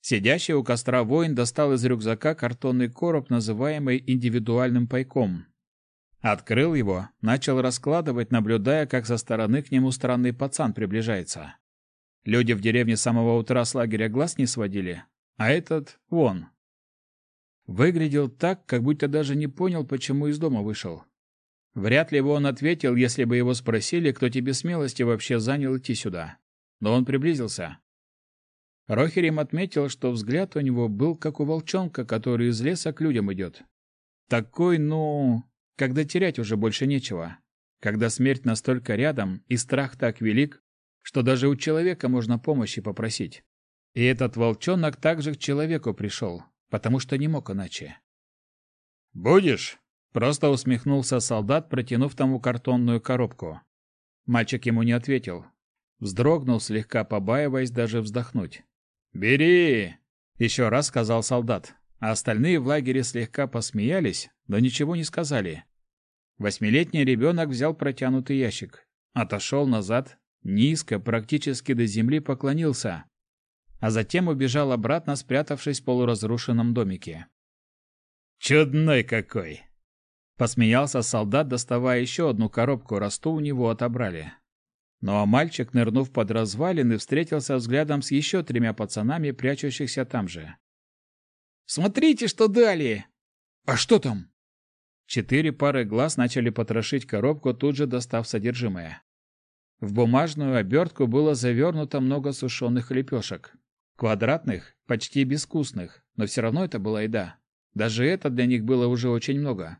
Сидящий у костра воин достал из рюкзака картонный короб, называемый индивидуальным пайком. Открыл его, начал раскладывать, наблюдая, как со стороны к нему странный пацан приближается. Люди в деревне с самого утра с лагеря глаз не сводили, а этот — вон. Выглядел так, как будто даже не понял, почему из дома вышел. Вряд ли бы он ответил, если бы его спросили, кто тебе смелости вообще занял идти сюда. Но он приблизился. Рохерим отметил, что взгляд у него был как у волчонка, который из леса к людям идет. Такой, ну, когда терять уже больше нечего. Когда смерть настолько рядом и страх так велик, что даже у человека можно помощи попросить. И этот волчонок также к человеку пришел, потому что не мог иначе. «Будешь?» Просто усмехнулся солдат, протянув тому картонную коробку. Мальчик ему не ответил. Вздрогнул, слегка побаиваясь даже вздохнуть. «Бери!» — еще раз сказал солдат. А остальные в лагере слегка посмеялись, но ничего не сказали. Восьмилетний ребенок взял протянутый ящик, отошел назад, низко, практически до земли поклонился, а затем убежал обратно, спрятавшись в полуразрушенном домике. «Чудной какой!» Посмеялся солдат, доставая еще одну коробку, росту у него отобрали. Ну а мальчик, нырнув под развалины, встретился взглядом с еще тремя пацанами, прячущихся там же. «Смотрите, что дали!» «А что там?» Четыре пары глаз начали потрошить коробку, тут же достав содержимое. В бумажную обертку было завернуто много сушеных лепешек. Квадратных, почти безвкусных, но все равно это была еда. Даже это для них было уже очень много.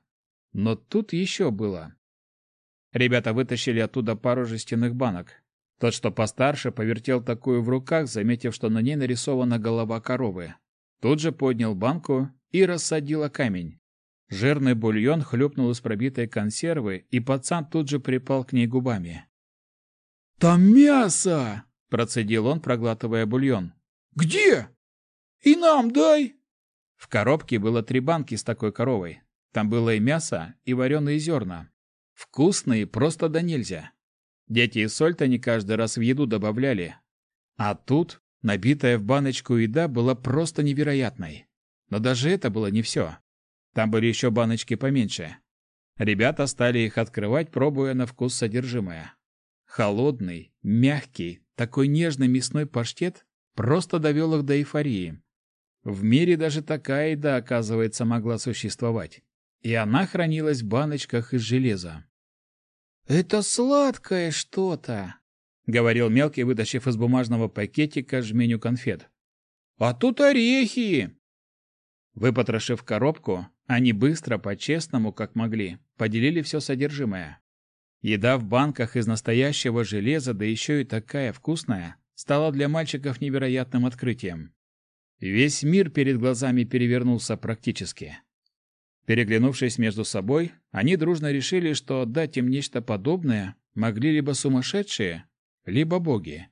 Но тут еще было. Ребята вытащили оттуда пару жестяных банок. Тот, что постарше, повертел такую в руках, заметив, что на ней нарисована голова коровы. Тут же поднял банку и рассадил камень. Жирный бульон хлюпнул из пробитой консервы, и пацан тут же припал к ней губами. «Там мясо!» – процедил он, проглатывая бульон. «Где? И нам дай!» В коробке было три банки с такой коровой. Там было и мясо, и вареные зерна. Вкусные просто да нельзя. Дети и соль-то не каждый раз в еду добавляли. А тут набитая в баночку еда была просто невероятной. Но даже это было не все. Там были еще баночки поменьше. Ребята стали их открывать, пробуя на вкус содержимое. Холодный, мягкий, такой нежный мясной паштет просто довел их до эйфории. В мире даже такая еда, оказывается, могла существовать. И она хранилась в баночках из железа. «Это сладкое что-то», — говорил мелкий, вытащив из бумажного пакетика жменю конфет. «А тут орехи!» Выпотрошив коробку, они быстро, по-честному, как могли, поделили все содержимое. Еда в банках из настоящего железа, да еще и такая вкусная, стала для мальчиков невероятным открытием. Весь мир перед глазами перевернулся практически. Переглянувшись между собой, они дружно решили, что отдать им нечто подобное могли либо сумасшедшие, либо боги.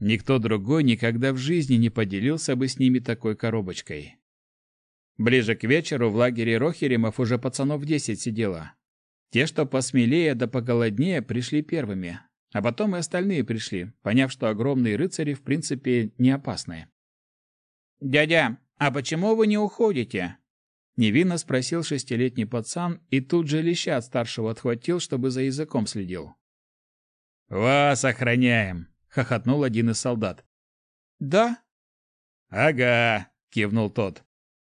Никто другой никогда в жизни не поделился бы с ними такой коробочкой. Ближе к вечеру в лагере Рохеримов уже пацанов десять сидело. Те, что посмелее да поголоднее, пришли первыми, а потом и остальные пришли, поняв, что огромные рыцари в принципе не опасны. «Дядя, а почему вы не уходите?» Невинно спросил шестилетний пацан и тут же леща от старшего отхватил, чтобы за языком следил. «Вас охраняем!» — хохотнул один из солдат. «Да?» «Ага!» — кивнул тот.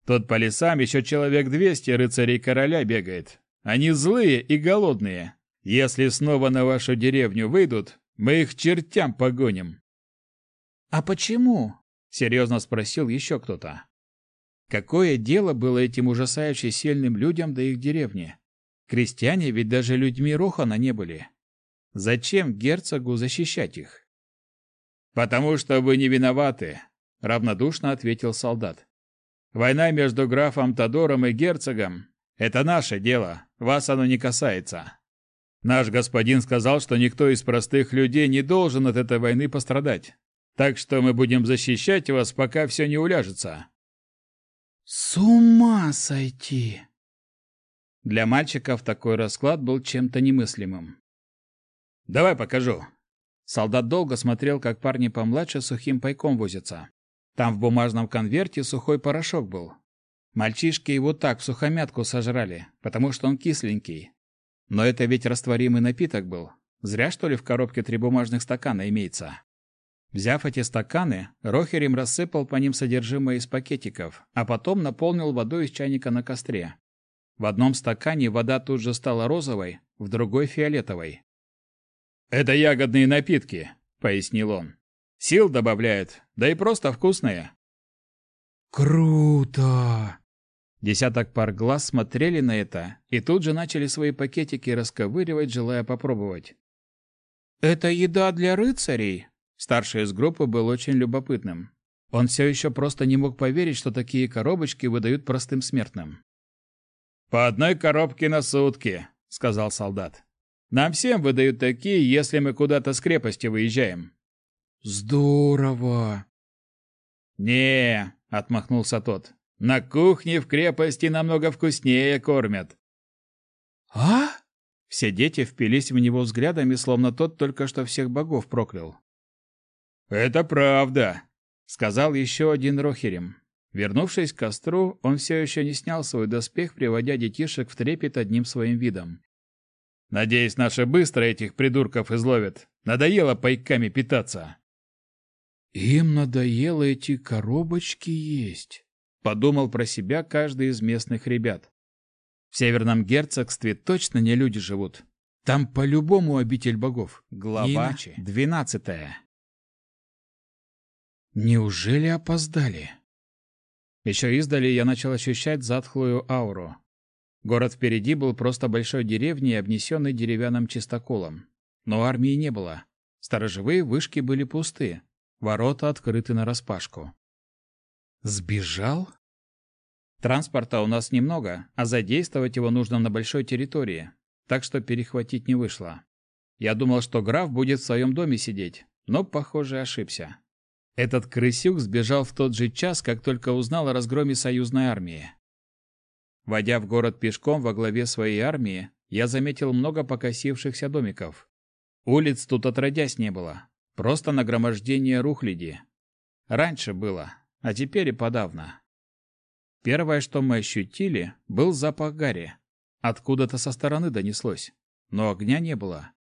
«Тут по лесам еще человек двести рыцарей короля бегает. Они злые и голодные. Если снова на вашу деревню выйдут, мы их чертям погоним». «А почему?» — серьезно спросил еще кто-то. Какое дело было этим ужасающе сильным людям до их деревни? Крестьяне ведь даже людьми Рохана не были. Зачем герцогу защищать их? «Потому что вы не виноваты», — равнодушно ответил солдат. «Война между графом Тодором и герцогом — это наше дело, вас оно не касается. Наш господин сказал, что никто из простых людей не должен от этой войны пострадать. Так что мы будем защищать вас, пока все не уляжется. С ума сойти! Для мальчиков такой расклад был чем-то немыслимым. «Давай покажу». Солдат долго смотрел, как парни помладше сухим пайком возятся. Там в бумажном конверте сухой порошок был. Мальчишки его так в сухомятку сожрали, потому что он кисленький. Но это ведь растворимый напиток был. Зря, что ли, в коробке три бумажных стакана имеется. Взяв эти стаканы, Рохерим рассыпал по ним содержимое из пакетиков, а потом наполнил водой из чайника на костре. В одном стакане вода тут же стала розовой, в другой — фиолетовой. «Это ягодные напитки», — пояснил он. «Сил добавляют, да и просто вкусные». «Круто!» Десяток пар глаз смотрели на это и тут же начали свои пакетики расковыривать, желая попробовать. «Это еда для рыцарей?» Старший из группы был очень любопытным. Он все еще просто не мог поверить, что такие коробочки выдают простым смертным. «По одной коробке на сутки», — сказал солдат. «Нам всем выдают такие, если мы куда-то с крепости выезжаем». «Здорово!» «Не», — отмахнулся тот, — «на кухне в крепости намного вкуснее кормят». «А?» Все дети впились в него взглядами, словно тот только что всех богов проклял. «Это правда», — сказал еще один Рохерем. Вернувшись к костру, он все еще не снял свой доспех, приводя детишек в трепет одним своим видом. «Надеюсь, наши быстро этих придурков изловят. Надоело пайками питаться». «Им надоело эти коробочки есть», — подумал про себя каждый из местных ребят. «В Северном герцогстве точно не люди живут. Там по-любому обитель богов. Глава двенадцатая». Неужели опоздали? Еще издали я начал ощущать затхлую ауру. Город впереди был просто большой деревней, обнесенной деревянным чистоколом. Но армии не было. Сторожевые вышки были пусты, ворота открыты нараспашку. Сбежал? Транспорта у нас немного, а задействовать его нужно на большой территории, так что перехватить не вышло. Я думал, что граф будет в своем доме сидеть, но, похоже, ошибся. Этот крысюк сбежал в тот же час, как только узнал о разгроме союзной армии. Войдя в город пешком во главе своей армии, я заметил много покосившихся домиков. Улиц тут отродясь не было, просто нагромождение рухляди. Раньше было, а теперь и подавно. Первое, что мы ощутили, был запах гари. Откуда-то со стороны донеслось, но огня не было.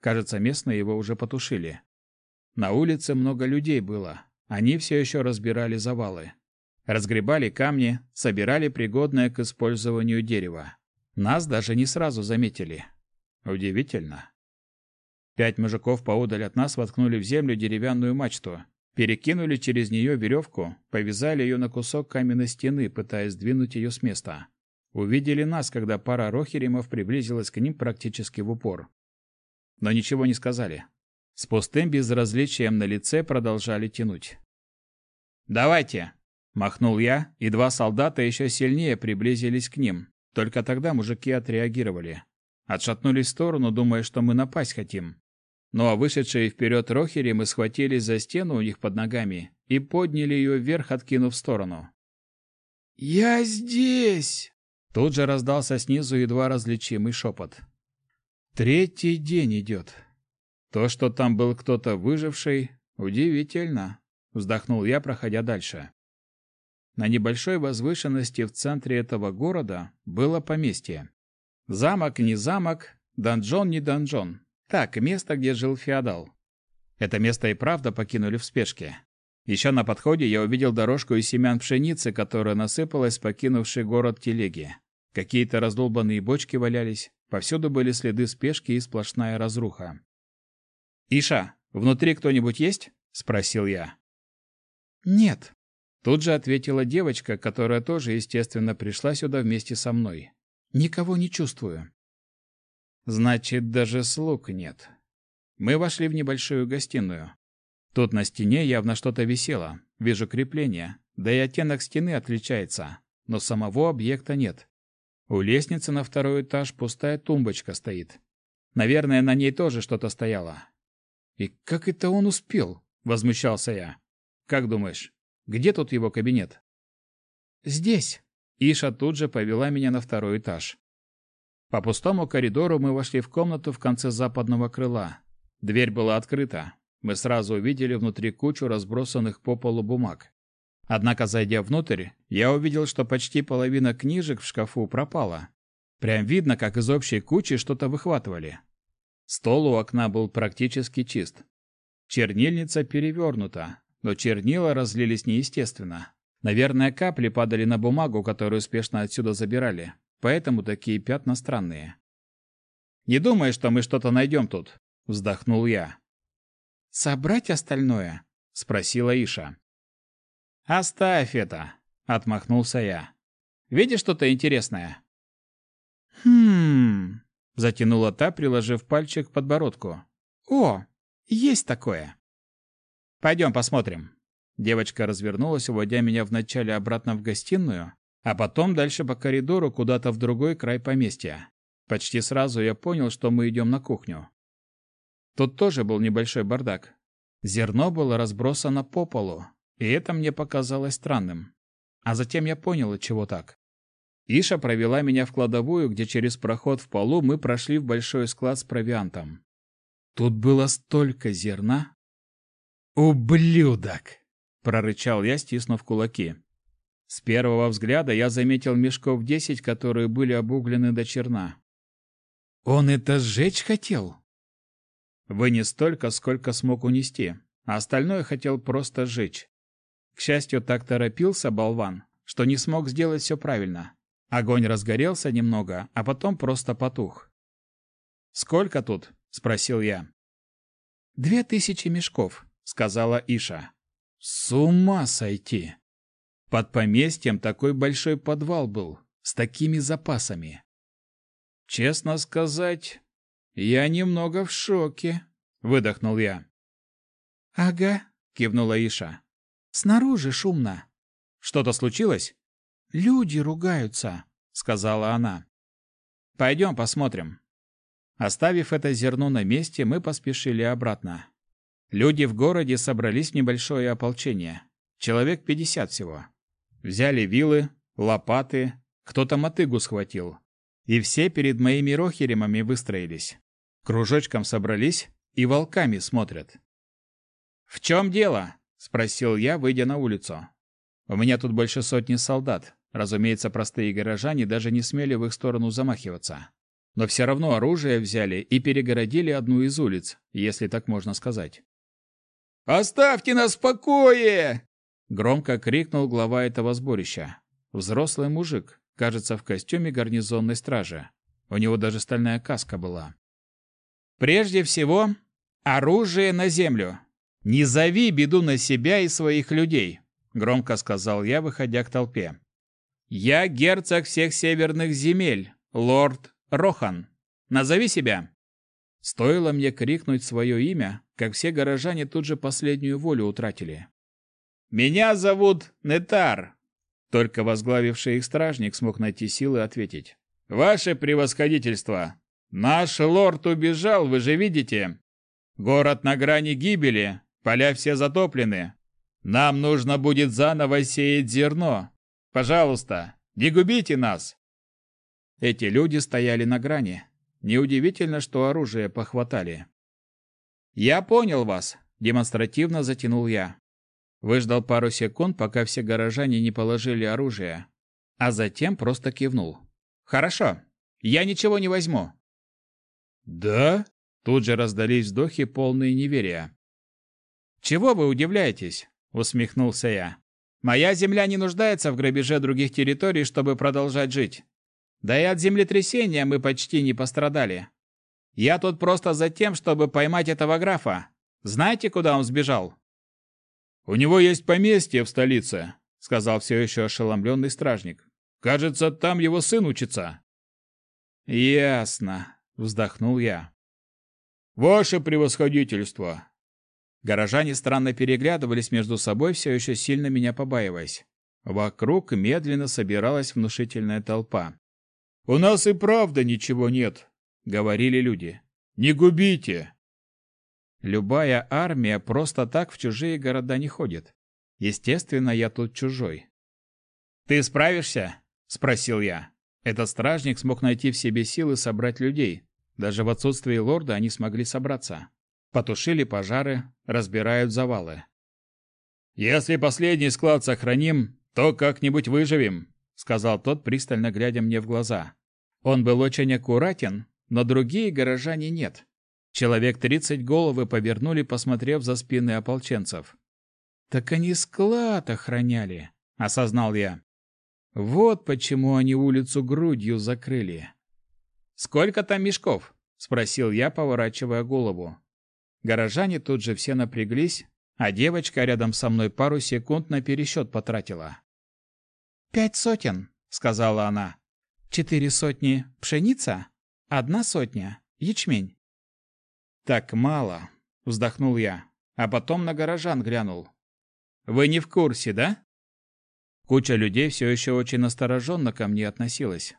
Кажется, местные его уже потушили. На улице много людей было. Они все еще разбирали завалы. Разгребали камни, собирали пригодное к использованию дерево. Нас даже не сразу заметили. Удивительно. Пять мужиков поодаль от нас воткнули в землю деревянную мачту, перекинули через нее веревку, повязали ее на кусок каменной стены, пытаясь сдвинуть ее с места. Увидели нас, когда пара рохеримов приблизилась к ним практически в упор но ничего не сказали. С пустым безразличием на лице продолжали тянуть. «Давайте!» – махнул я, и два солдата еще сильнее приблизились к ним. Только тогда мужики отреагировали. Отшатнулись в сторону, думая, что мы напасть хотим. Ну а вышедшие вперед рохери мы схватились за стену у них под ногами и подняли ее вверх, откинув в сторону. «Я здесь!» Тут же раздался снизу едва различимый шепот. Третий день идет. То, что там был кто-то выживший, удивительно, вздохнул я, проходя дальше. На небольшой возвышенности в центре этого города было поместье. Замок не замок, донжон не донжон. Так, место, где жил феодал. Это место и правда покинули в спешке. Еще на подходе я увидел дорожку из семян пшеницы, которая насыпалась покинувший город телеги. Какие-то раздолбанные бочки валялись, Повсюду были следы спешки и сплошная разруха. «Иша, внутри кто-нибудь есть?» — спросил я. «Нет», — тут же ответила девочка, которая тоже, естественно, пришла сюда вместе со мной. «Никого не чувствую». «Значит, даже слуг нет». Мы вошли в небольшую гостиную. Тут на стене явно что-то висело, вижу крепление, да и оттенок стены отличается, но самого объекта нет. У лестницы на второй этаж пустая тумбочка стоит. Наверное, на ней тоже что-то стояло. И как это он успел? возмущался я. Как думаешь, где тут его кабинет? Здесь. Иша тут же повела меня на второй этаж. По пустому коридору мы вошли в комнату в конце западного крыла. Дверь была открыта. Мы сразу увидели внутри кучу разбросанных по полу бумаг. Однако, зайдя внутрь, я увидел, что почти половина книжек в шкафу пропала. Прям видно, как из общей кучи что-то выхватывали. Стол у окна был практически чист. Чернильница перевернута, но чернила разлились неестественно. Наверное, капли падали на бумагу, которую спешно отсюда забирали, поэтому такие пятна странные. «Не думай, что мы что-то найдем тут», — вздохнул я. «Собрать остальное?» — спросила Иша. «Оставь это!» — отмахнулся я. «Видишь что-то интересное?» «Хм...» — затянула та, приложив пальчик к подбородку. «О, есть такое!» «Пойдем посмотрим». Девочка развернулась, уводя меня вначале обратно в гостиную, а потом дальше по коридору куда-то в другой край поместья. Почти сразу я понял, что мы идем на кухню. Тут тоже был небольшой бардак. Зерно было разбросано по полу, и это мне показалось странным. А затем я понял, от чего так. Иша провела меня в кладовую, где через проход в полу мы прошли в большой склад с провиантом. Тут было столько зерна. «Ублюдок!» — прорычал я, стиснув кулаки. С первого взгляда я заметил мешков десять, которые были обуглены до черна. «Он это сжечь хотел?» Вынес столько, сколько смог унести, а остальное хотел просто сжечь. К счастью, так торопился болван, что не смог сделать все правильно. Огонь разгорелся немного, а потом просто потух. «Сколько тут?» — спросил я. «Две тысячи мешков», — сказала Иша. «С ума сойти!» Под поместьем такой большой подвал был, с такими запасами. Честно сказать, я немного в шоке, — выдохнул я. «Ага», — кивнула Иша. «Снаружи шумно». «Что-то случилось?» «Люди ругаются», — сказала она. «Пойдем посмотрим». Оставив это зерно на месте, мы поспешили обратно. Люди в городе собрались в небольшое ополчение. Человек пятьдесят всего. Взяли вилы, лопаты, кто-то мотыгу схватил. И все перед моими рохеремами выстроились. Кружочком собрались и волками смотрят. «В чем дело?» – спросил я, выйдя на улицу. «У меня тут больше сотни солдат. Разумеется, простые горожане даже не смели в их сторону замахиваться. Но все равно оружие взяли и перегородили одну из улиц, если так можно сказать. «Оставьте нас в покое!» Громко крикнул глава этого сборища. Взрослый мужик, кажется, в костюме гарнизонной стражи. У него даже стальная каска была. «Прежде всего, оружие на землю. Не зови беду на себя и своих людей», — громко сказал я, выходя к толпе. «Я герцог всех северных земель, лорд Рохан. Назови себя!» Стоило мне крикнуть свое имя, как все горожане тут же последнюю волю утратили. «Меня зовут Нетар!» Только возглавивший их стражник смог найти силы ответить. «Ваше превосходительство! Наш лорд убежал, вы же видите! Город на грани гибели, поля все затоплены. Нам нужно будет заново сеять зерно. Пожалуйста, не губите нас!» Эти люди стояли на грани. Неудивительно, что оружие похватали. «Я понял вас», — демонстративно затянул я. Выждал пару секунд, пока все горожане не положили оружие, а затем просто кивнул. «Хорошо, я ничего не возьму». «Да?» — тут же раздались вздохи, полные неверия. «Чего вы удивляетесь?» — усмехнулся я. Моя земля не нуждается в грабеже других территорий, чтобы продолжать жить. Да и от землетрясения мы почти не пострадали. Я тут просто за тем, чтобы поймать этого графа. Знаете, куда он сбежал? У него есть поместье в столице, сказал все еще ошеломленный стражник. Кажется, там его сын учится. Ясно, вздохнул я. Ваше превосходительство, Горожане странно переглядывались между собой, все еще сильно меня побаиваясь. Вокруг медленно собиралась внушительная толпа. «У нас и правда ничего нет», — говорили люди. «Не губите!» Любая армия просто так в чужие города не ходит. Естественно, я тут чужой. «Ты справишься?» — спросил я. Этот стражник смог найти в себе силы собрать людей. Даже в отсутствие лорда они смогли собраться. Потушили пожары, разбирают завалы. «Если последний склад сохраним, то как-нибудь выживем», сказал тот, пристально глядя мне в глаза. Он был очень аккуратен, но другие горожане нет. Человек тридцать головы повернули, посмотрев за спины ополченцев. «Так они склад охраняли», — осознал я. «Вот почему они улицу грудью закрыли». «Сколько там мешков?» — спросил я, поворачивая голову. Горожане тут же все напряглись, а девочка рядом со мной пару секунд на пересчет потратила. «Пять сотен», — сказала она. «Четыре сотни — пшеница, одна сотня — ячмень». «Так мало», — вздохнул я, а потом на горожан глянул. «Вы не в курсе, да?» Куча людей все еще очень настороженно ко мне относилась.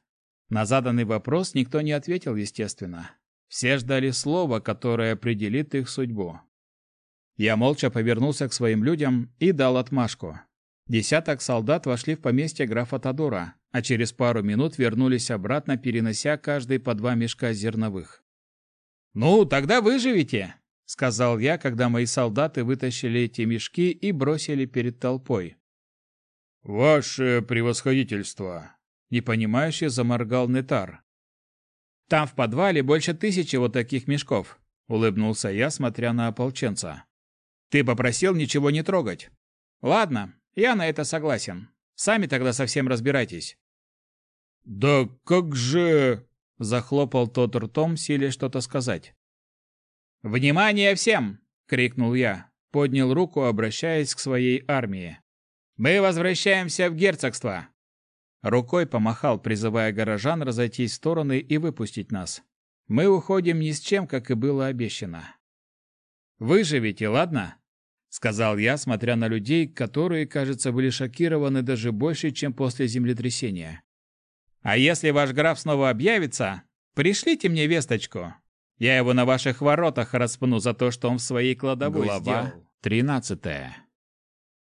На заданный вопрос никто не ответил, естественно. Все ждали слова, которое определит их судьбу. Я молча повернулся к своим людям и дал отмашку. Десяток солдат вошли в поместье графа Тодора, а через пару минут вернулись обратно, перенося каждый по два мешка зерновых. «Ну, тогда выживете!» — сказал я, когда мои солдаты вытащили эти мешки и бросили перед толпой. «Ваше превосходительство!» — непонимающе заморгал Нетар. Там в подвале больше тысячи вот таких мешков, улыбнулся я, смотря на ополченца. Ты попросил ничего не трогать. Ладно, я на это согласен. Сами тогда совсем разбирайтесь. Да как же, захлопал тот ртом, силясь что-то сказать. Внимание всем, крикнул я, поднял руку, обращаясь к своей армии. Мы возвращаемся в герцогство. Рукой помахал, призывая горожан разойтись в стороны и выпустить нас. Мы уходим ни с чем, как и было обещано. Выживите, ладно?» Сказал я, смотря на людей, которые, кажется, были шокированы даже больше, чем после землетрясения. «А если ваш граф снова объявится, пришлите мне весточку. Я его на ваших воротах распну за то, что он в своей кладовой Глава сделал». тринадцатая.